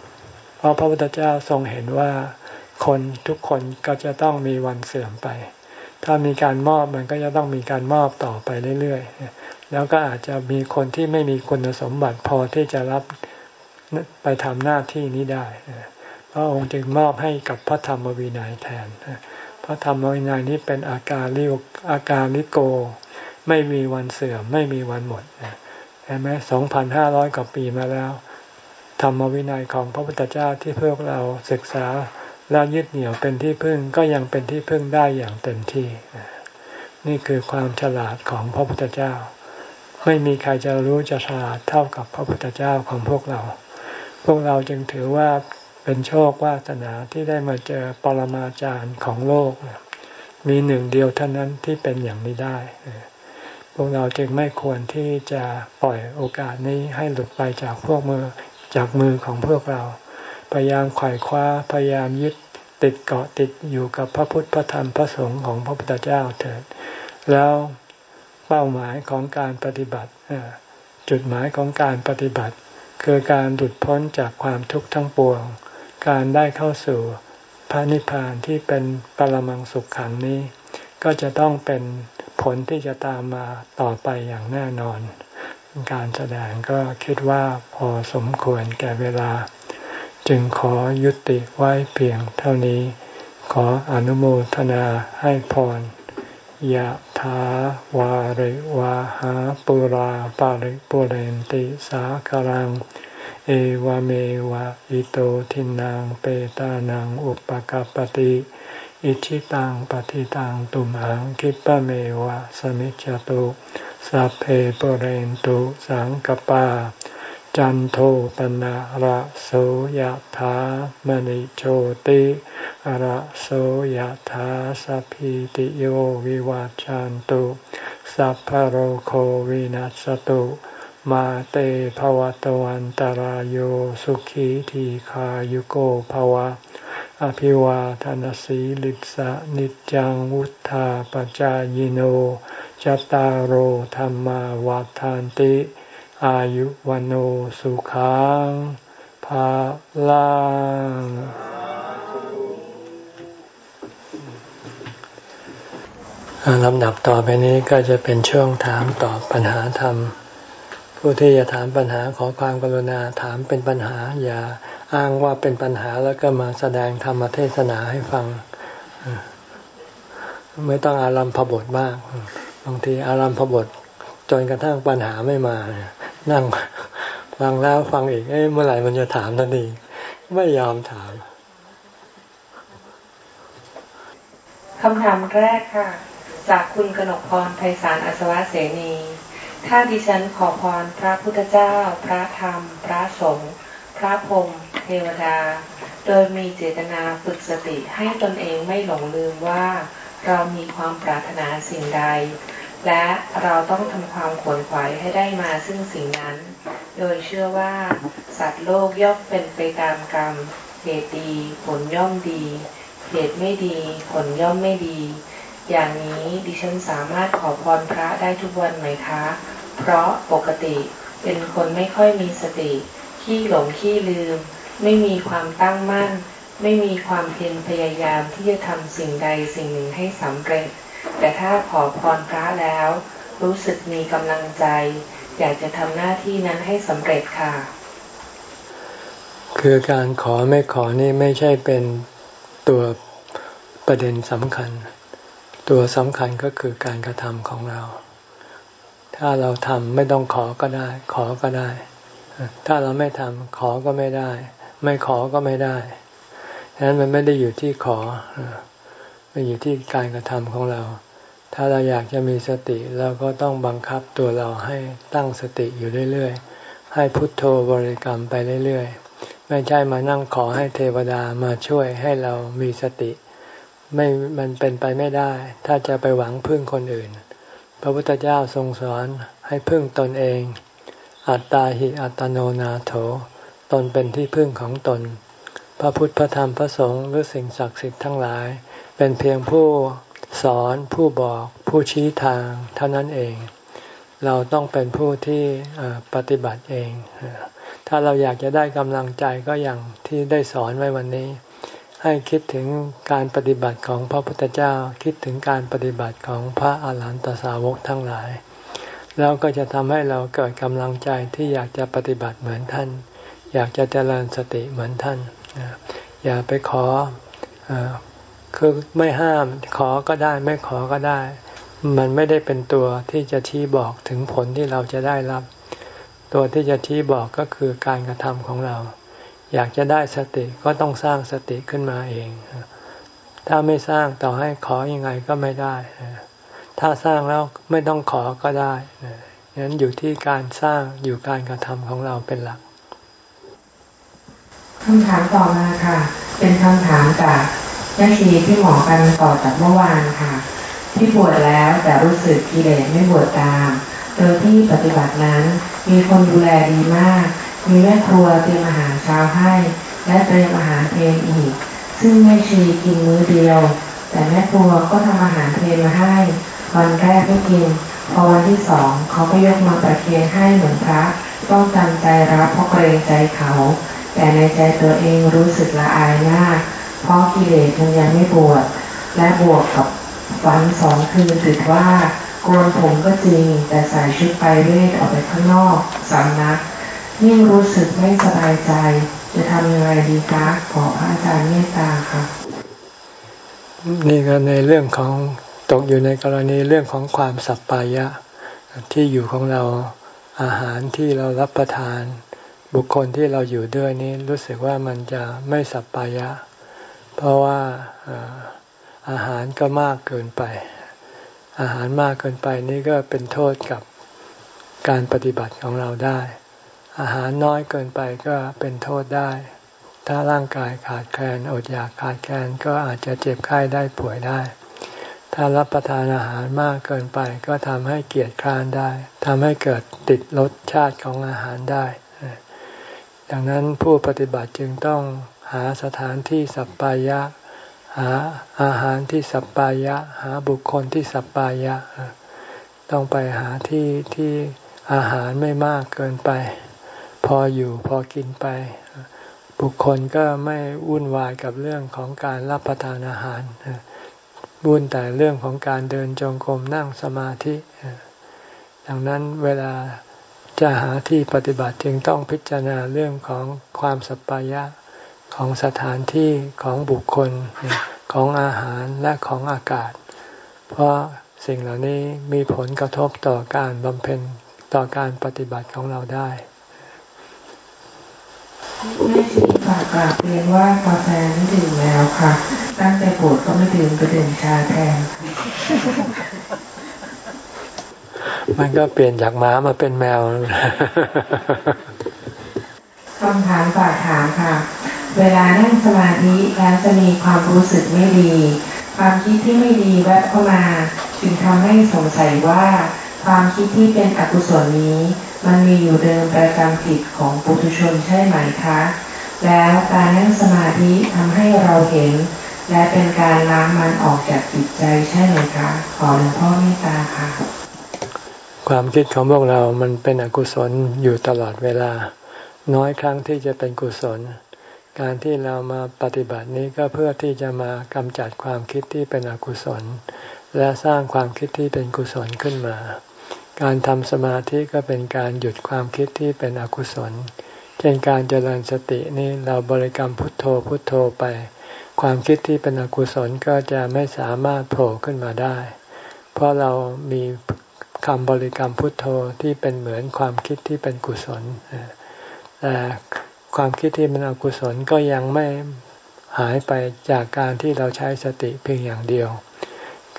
เพราะพระพุทธเจ้าทรงเห็นว่าคนทุกคนก็จะต้องมีวันเสื่อมไป ถ้ามีการมอบมันก็จะต้องมีการมอบต่อไปเรื่อยๆ แล้วก็อาจจะมีคนที่ไม่มีคุณสมบัติพอที่จะรับไปทำหน้าที่นี้ได้พระองค์จึงมอบให้กับพระธรรมวินัยแทน พระธรรมวินัยนี้เป็นอาการลิอาการลิโก ไม่มีวันเสื่อม ไม่มีวันหมดเห็นไหมสองพันห้าร้อยกว่าปีมาแล้ว ธรรมวินัยของพระพุทธเจ้าที่พวกเราศึกษาแล้วยึดเหนี่ยวเป็นที่พึ่งก็ยังเป็นที่พึ่งได้อย่างเต็มที่ นี่คือความฉลาดของพระพุทธเจ้า ไม่มีใครจะรู้จะฉลาดเท่ากับพระพุทธเจ้าของพวกเรา พวกเราจึงถือว่าเป็นโชควาสนาที่ได้มาเจอปรมาจารย์ของโลก มีหนึ่งเดียวเท่านั้นที่เป็นอย่างนี้ได้ พวกเราจึงไม่ควรที่จะปล่อยโอกาสนี้ให้หลุดไปจากพวกมือจากมือของพวกเรา พยายามไขว่คว้าพยายามยึดติดเกาะติดอยู่กับพระพุทธพระธรรมพระสงฆ์ของพระพุทธเจ้าเถิด แล้วเป้าหมายของการปฏิบัติจุดหมายของการปฏิบัติ คือการหลุดพ้นจากความทุกข์ทั้งปวง การได้เข้าสู่พระนิพพานที่เป็นปรมังสุขขังนี้ ก็จะต้องเป็น ผลที่จะตามมาต่อไปอย่างแน่นอน การแสดงก็คิดว่าพอสมควรแก่เวลา จึงขอยุติไว้เพียงเท่านี้ ขออนุโมทนาให้พรยะถาวาริวาหาปุราปาริปุเรนติสาคารัง เอวเมวะอิโตทินังเปตานังอุปกปติ อิชิตังปฏิตังตุมหังคิปะเมวะสมิจจตุสัพเพปเรนตุสังกปา จันโทปนะระโสยธามณิโชติระโสยธาสัพพิติโยวิวาจันตุสัพพโรโควินัสตุมาเตภวตวันตารโยสุขีทีขายุโกภวะ อภิวาทานสีลิสะนิจังวุธาปจายโนจตารโหธรรมวาทานติ อายุวันโอสุขังภาลังลำดับต่อไปนี้ก็จะเป็นช่วงถามตอบปัญหาธรรม ผู้ที่จะถามปัญหาขอความกรุณาถามเป็นปัญหา อย่าอ้างว่าเป็นปัญหาแล้วก็มาแสดงธรรมเทศนาให้ฟัง ไม่ต้องอารมณ์พบทมากบางทีอารมณ์พบทจนกระทั่งปัญหาไม่มา นั่งฟังแล้วฟังอีกเอ้เมื่อไหร่มันจะถามทันทีไม่ยอมถามคำถามแรกค่ะ จากคุณกนกพรไพศาลอัศวะเสนี ถ้าดิฉันขอพรพระพุทธเจ้า พระธรรม พระสงฆ์พระพรหมเทวดา โดยมีเจตนาฝึกสติให้ตนเองไม่หลงลืมว่า เรามีความปรารถนาสิ่งใด และเราต้องทำความขวนขวายให้ได้มาซึ่งสิ่งนั้น โดยเชื่อว่า สัตว์โลกย่อมเป็นไปตามกรรมเหตุดี ผลย่อมดีเหตุไม่ดี ผลย่อมไม่ดี อย่างนี้ดิฉันสามารถขอพรพระได้ทุกวันไหมคะ เพราะปกติเป็นคนไม่ค่อยมีสติ ขี้หลงขี้ลืม ไม่มีความตั้งมั่น ไม่มีความเพียรพยายามที่จะทำสิ่งใดสิ่งหนึ่งให้สำเร็จ แต่ถ้าขอพรพระแล้ว รู้สึกมีกำลังใจ อยากจะทำหน้าที่นั้นให้สำเร็จค่ะ คือการขอไม่ขอนี่ไม่ใช่เป็นตัวประเด็นสำคัญ ตัวสำคัญก็คือการกระทำของเรา ถ้าเราทำไม่ต้องขอก็ได้ ขอก็ได้ ถ้าเราไม่ทำขอก็ไม่ได้ ไม่ขอก็ไม่ได้ฉะนั้นมันไม่ได้อยู่ที่ขอมันอยู่ที่การกระทำของเรา ถ้าเราอยากจะมีสติเราก็ต้องบังคับตัวเราให้ตั้งสติอยู่เรื่อยๆ ให้พุทโธบริกรรมไปเรื่อยๆ ไม่ใช่มานั่งขอให้เทวดามาช่วยให้เรามีสติ ไม่มันเป็นไปไม่ได้ ถ้าจะไปหวังพึ่งคนอื่น พระพุทธเจ้าทรงสอนให้พึ่งตนเอง อัตตาหิอัตโนนาโถ ตนเป็นที่พึ่งของตน พระพุทธพระธรรมพระสงฆ์หรือสิ่งศักดิ์สิทธิ์ทั้งหลาย เป็นเพียงผู้สอนผู้บอกผู้ชี้ทางเท่านั้นเอง เราต้องเป็นผู้ที่ปฏิบัติเอง ถ้าเราอยากจะได้กำลังใจก็อย่างที่ได้สอนไว้วันนี้ ให้คิดถึงการปฏิบัติของพระพุทธเจ้า คิดถึงการปฏิบัติของพระอาหารหันตสาวกทั้งหลาย แล้วก็จะทำให้เราเกิดกำลังใจที่อยากจะปฏิบัติเหมือนท่าน อยากจะเจริญสติเหมือนท่าน อย่าไปขอคือไม่ห้ามขอก็ได้ไม่ขอก็ได้ มันไม่ได้เป็นตัวที่จะชี้บอกถึงผลที่เราจะได้รับ ตัวที่จะชี้บอกก็คือการกระทำของเรา อยากจะได้สติก็ต้องสร้างสติขึ้นมาเอง ถ้าไม่สร้างต่อให้ขออยังไงก็ไม่ได้ ถ้าสร้างแล้วไม่ต้องขอก็ได้นั้นอยู่ที่การสร้างอยู่การกระทำของเราเป็นหลักคำถามต่อมาค่ะ เป็นคำถามจากแม่ชีที่หมอกันต่อจากเมื่อวานค่ะ ที่บวชแล้วแต่รู้สึกกิเลสไม่บวชตาม โดยที่ปฏิบัตินั้นมีคนดูแลดีมาก มีแม่ครัวเตรียมอาหารเช้าให้ และเตรียมอาหารเพลอีก ซึ่งแม่ชีกินมื้อเดียว แต่แม่ครัวก็ทำอาหารเพลมาให้ วันแรกไม่กิน พอวันที่สองเขาก็ยกมาประเคนให้เหมือนพระ ต้องจำใจรับเพราะเกรงใจเขา แต่ในใจตัวเองรู้สึกละอายมาก เพราะกิเลสมันยังไม่บวชและบวกกับฝันสองคืนติดว่าโกนผมก็จริง แต่ใส่ชุดไปเวทออกไปข้างนอกสำนัก ยิ่งรู้สึกไม่สบายใจ จะทำยังไงดีคะขอพระอาจารย์เมตตาค่ะนี่ก็ในเรื่องของตกอยู่ในกรณีเรื่องของความสัปปายะ ที่อยู่ของเราอาหารที่เรารับประทาน บุคคลที่เราอยู่ด้วยนี้รู้สึกว่ามันจะไม่สัปปายะ เพราะว่าอาหารก็มากเกินไป อาหารมากเกินไปนี่ก็เป็นโทษกับการปฏิบัติของเราได้ อาหารน้อยเกินไปก็เป็นโทษได้ ถ้าร่างกายขาดแคลนอดอยากขาดแคลนก็อาจจะเจ็บไข้ได้ป่วยได้ ถ้ารับประทานอาหารมากเกินไปก็ทำให้เกียดคร้านได้ทำให้เกิดติดรสชาติของอาหารได้ ดังนั้นผู้ปฏิบัติจึงต้องหาสถานที่สัปปายะ หาอาหารที่สัปปายะ หาบุคคลที่สัปปายะ ต้องไปหาที่ที่อาหารไม่มากเกินไป พออยู่พอกินไป บุคคลก็ไม่วุ่นวายกับเรื่องของการรับประทานอาหารวุ่นแต่เรื่องของการเดินจงกรมนั่งสมาธิดังนั้นเวลาจะหาที่ปฏิบัติจึงต้องพิจารณาเรื่องของความสัปปายะของสถานที่ของบุคคลของอาหารและของอากาศ เพราะสิ่งเหล่านี้มีผลกระทบต่อการบำเพ็ญต่อการปฏิบัติของเราได้ แม่ชีฝากกราบเรียนว่ากาแฟไม่ดื่มแล้วค่ะ ตั้งแต่ปวดก็ไม่ดื่มก็ดื่มชาแทน มันก็เปลี่ยนจากม้ามาเป็นแมวคำถามฝากถามค่ะ เวลานั่งสมาธิแล้วจะมีความรู้สึกไม่ดี ความคิดที่ไม่ดีแวบเข้ามา จึงทำให้สงสัยว่า ความคิดที่เป็นอกุศลนี้ มันมีอยู่เดิมประจำจิตของปุถุชนใช่ไหมคะ แล้วการนั่งสมาธิทำให้เราเห็น และเป็นการล้างมันออกจากจิตใจใช่ไหมคะ ขอหลวงพ่อเมตตาค่ะ ความคิดของพวกเรามันเป็นอกุศลอยู่ตลอดเวลา น้อยครั้งที่จะเป็นกุศล การที่เรามาปฏิบัตินี้ก็เพื่อที่จะมากำจัดความคิดที่เป็นอกุศล และสร้างความคิดที่เป็นกุศลขึ้นมา การทำสมาธิก็เป็นการหยุดความคิดที่เป็นอกุศล เช่นการเจริญสตินี่เราบริกรรมพุทโธพุทโธไป ความคิดที่เป็นอกุศลก็จะไม่สามารถโผล่ขึ้นมาได้ เพราะเรามีคำบริกรรมพุทโธที่เป็นเหมือนความคิดที่เป็นกุศลแต่ความคิดที่เป็นอกุศลก็ยังไม่หายไปจากการที่เราใช้สติเพียงอย่างเดียว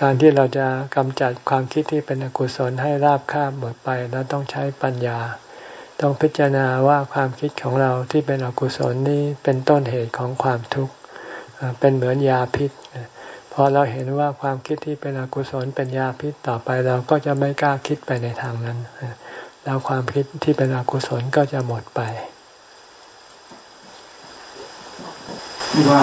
การที่เราจะกำจัดความคิดที่เป็นอกุศลให้ราบคาบหมดไปเราต้องใช้ปัญญา ต้องพิจารณาว่าความคิดของเราที่เป็นอกุศลนี้เป็นต้นเหตุของความทุกข์เป็นเหมือนยาพิษพอเราเห็นว่าความคิดที่เป็นอกุศลเป็นยาพิษต่อไปเราก็จะไม่กล้าคิดไปในทางนั้นแล้วความคิดที่เป็นอกุศลก็จะหมดไปที่ว่า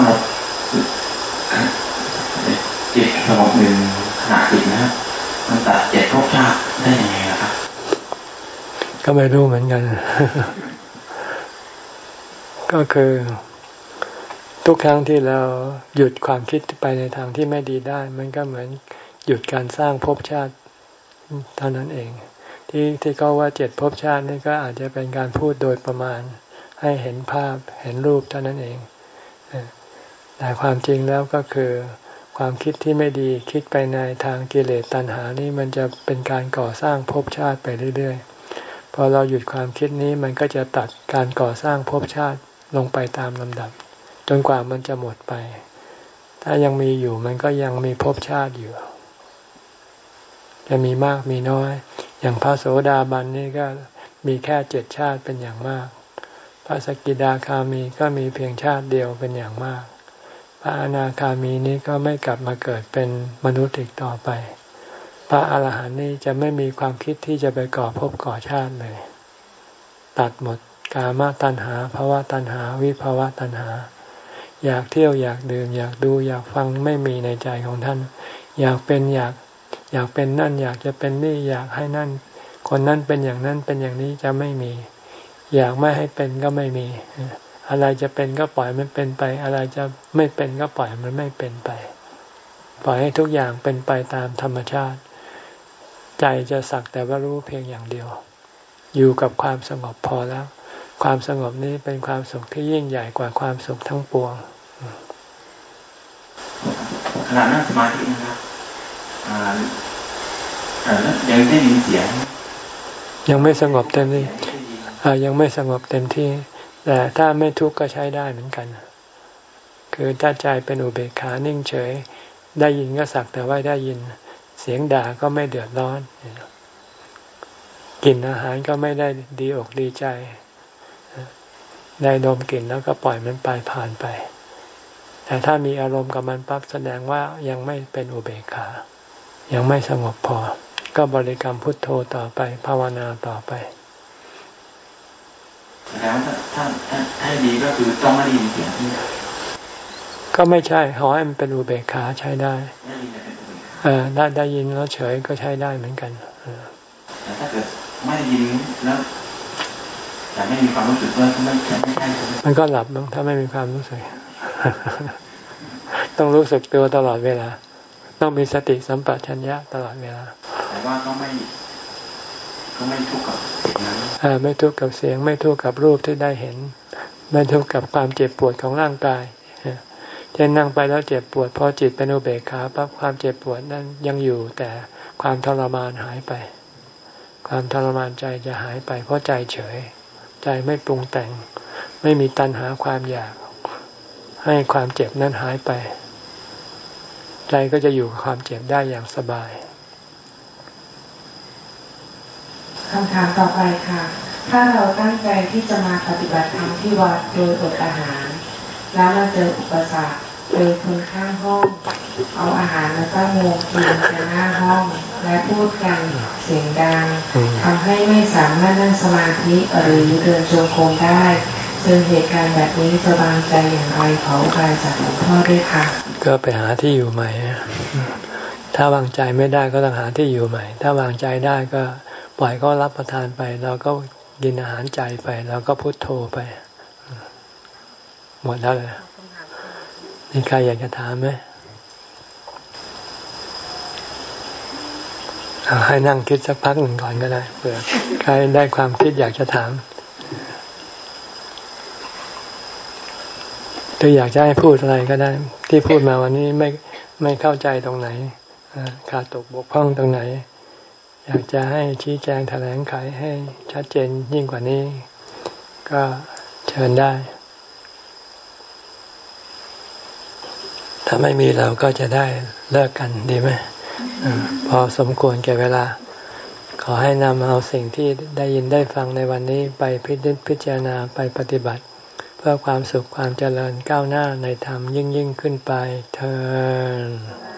สงบหนึ่งขณะจิตนะมันตัดเจ็ดภพชาติได้ยังไงครับ ก็ไม่รู้เหมือนกัน ก็คือทุกครั้งที่เราหยุดความคิดไปในทางที่ไม่ดีได้ มันก็เหมือนหยุดการสร้างภพชาติเท่านั้นเอง ที่ที่เขาว่าเจ็ดภพชาตินี่ก็อาจจะเป็นการพูดโดยประมาณ ให้เห็นภาพเห็นรูปเท่านั้นเองแต่ความจริงแล้วก็คือ ความคิดที่ไม่ดีคิดไปในทางกิเลสตัณหานี่มันจะเป็นการก่อสร้างภพชาติไปเรื่อยๆ พอเราหยุดความคิดนี้มันก็จะตัดการก่อสร้างภพชาติลงไปตามลำดับ จนกว่ามันจะหมดไป ถ้ายังมีอยู่มันก็ยังมีภพชาติอยู่ จะมีมากมีน้อย อย่างพระโสดาบันนี่ก็มีแค่เจ็ดชาติเป็นอย่างมาก พระสกิดาคามีก็มีเพียงชาติเดียวเป็นอย่างมาก พระอนาคามีนี้ก็ไม่กลับมาเกิดเป็นมนุษย์อีกต่อไป พระอาหารหันต์นี้จะไม่มีความคิดที่จะไปก่อภพก่อชาติเลย ตัดหมดกามตัณหาภาวะตัณหา วิภาวะตัณหา อยากเที่ยวอยากดื่มอยากดูอยากฟังไม่มีในใจของท่าน อยากเป็นอยากอยากเป็นนั่นอยากจะเป็นนี่อยากให้นั่น คนนั้นเป็นอย่างนั้นเป็นอย่างนี้จะไม่มี อยากไม่ให้เป็นก็ไม่มี อะไรจะเป็นก็ปล่อยมันเป็นไป อะไรจะไม่เป็นก็ปล่อยมันไม่เป็นไป ปล่อยให้ทุกอย่างเป็นไปตามธรรมชาติ ใจจะสักแต่ว่ารู้เพียงอย่างเดียว อยู่กับความสงบพอแล้ว ความสงบนี้เป็นความสุขที่ยิ่งใหญ่กว่าความสุขทั้งปวงขณะนั่งสมาธินะครับยังได้ยินเสียง ยังไม่สงบเต็มที่ยังไม่สงบเต็มที่ แต่ถ้าไม่ทุกข์ก็ใช้ได้เหมือนกัน คือถ้าใจเป็นอุเบกขานิ่งเฉย ได้ยินก็สักแต่ว่าได้ยิน เสียงด่าก็ไม่เดือดร้อนกินอาหารก็ไม่ได้ดีอกดีใจ ได้ดมกลิ่นแล้วก็ปล่อยมันไปผ่านไป แต่ถ้ามีอารมณ์กับมันปั๊บแสดงว่ายังไม่เป็นอุเบกขา ยังไม่สงบพอ ก็บริกรรมพุทโธต่อไป ภาวนาต่อไป แล้วถ้าถ้าถ้าดีก็คือต้องไม่ได้ยินเสียงที่ก็ไม่ใช่ขอให้มันเป็นอุเบกขาใช้ได้เออได้ได้ยินแล้วเฉยก็ใช้ได้เหมือนกันแต่ถ้าเกิดไม่ได้ยินแล้วแต่ไม่มีความรู้สึกว่าไม่ใช่ไม่ใช่มันก็หลับบ้างถ้าไม่มีความรู้สึก ต้องรู้สึกตัวตลอดเวลา ต้องมีสติสัมปชัญญะตลอดเวลาแต่ว่าก็ไม่ก็ ไม่ทุกข์กับไม่ทุกข์กับเสียง ไม่ทุกข์กับรูปที่ได้เห็น ไม่ทุกข์กับความเจ็บปวดของร่างกายเช่นนั่งไปแล้วเจ็บปวดพอจิตเป็นอุเบกขาปั๊บความเจ็บปวดนั้นยังอยู่แต่ความทรมานหายไป ความทรมานใจจะหายไป เพราะใจเฉย ใจไม่ปรุงแต่ง ไม่มีตัณหาความอยาก ให้ความเจ็บนั้นหายไป ใจก็จะอยู่กับความเจ็บได้อย่างสบาย คำถามต่อไปค่ะ ถ้าเราตั้งใจที่จะมาปฏิบัติธรรมที่วัดโดยอดอาหาร แล้วมาเจออุปสรรคโดยคนข้างห้อง เอาอาหารมาตั้งวงกินกันหน้าห้อง และพูดกันเสียงดังทำให้ไม่สามารถนั่งสมาธิหรือเดินจงกรมได้ซึ่งเหตุการณ์แบบนี้จะบางใจอย่างไรขอไปจากหลวงพ่อด้วยค่ะ ก็ไปหาที่อยู่ใหม่ถ้าวางใจไม่ได้ก็ต้องหาที่อยู่ใหม่ ถ้าวางใจได้ก็ ปล่อยก็รับประทานไปเราก็กินอาหารใจไปเราก็พุโทโธไป หมดแล้วเลยมีใครอยากจะถามไหมให้นั่งคิดสักพักหนึ่งก่อนก็ได้เผื่อใครได้ความคิดอยากจะถามหรืออยากจะให้พูดอะไรก็ได้ ที่พูดมาวันนี้ไม่ไม่เข้าใจตรงไหนขาดตกบกพร่องตรงไหน อยากจะให้ชี้แจงแถลงไขให้ชัดเจนยิ่งกว่านี้ ก็เชิญได้ ถ้าไม่มีเราก็จะได้เลิกกันดีไหมอพอสมควรแก่เวลา ขอให้นำเอาสิ่งที่ได้ยินได้ฟังในวันนี้ไปพิจิตพิจารณาไปปฏิบัติ เพื่อความสุขความเจริญก้าวหน้าในธรรมยิ่งยิ่งขึ้นไปเธอ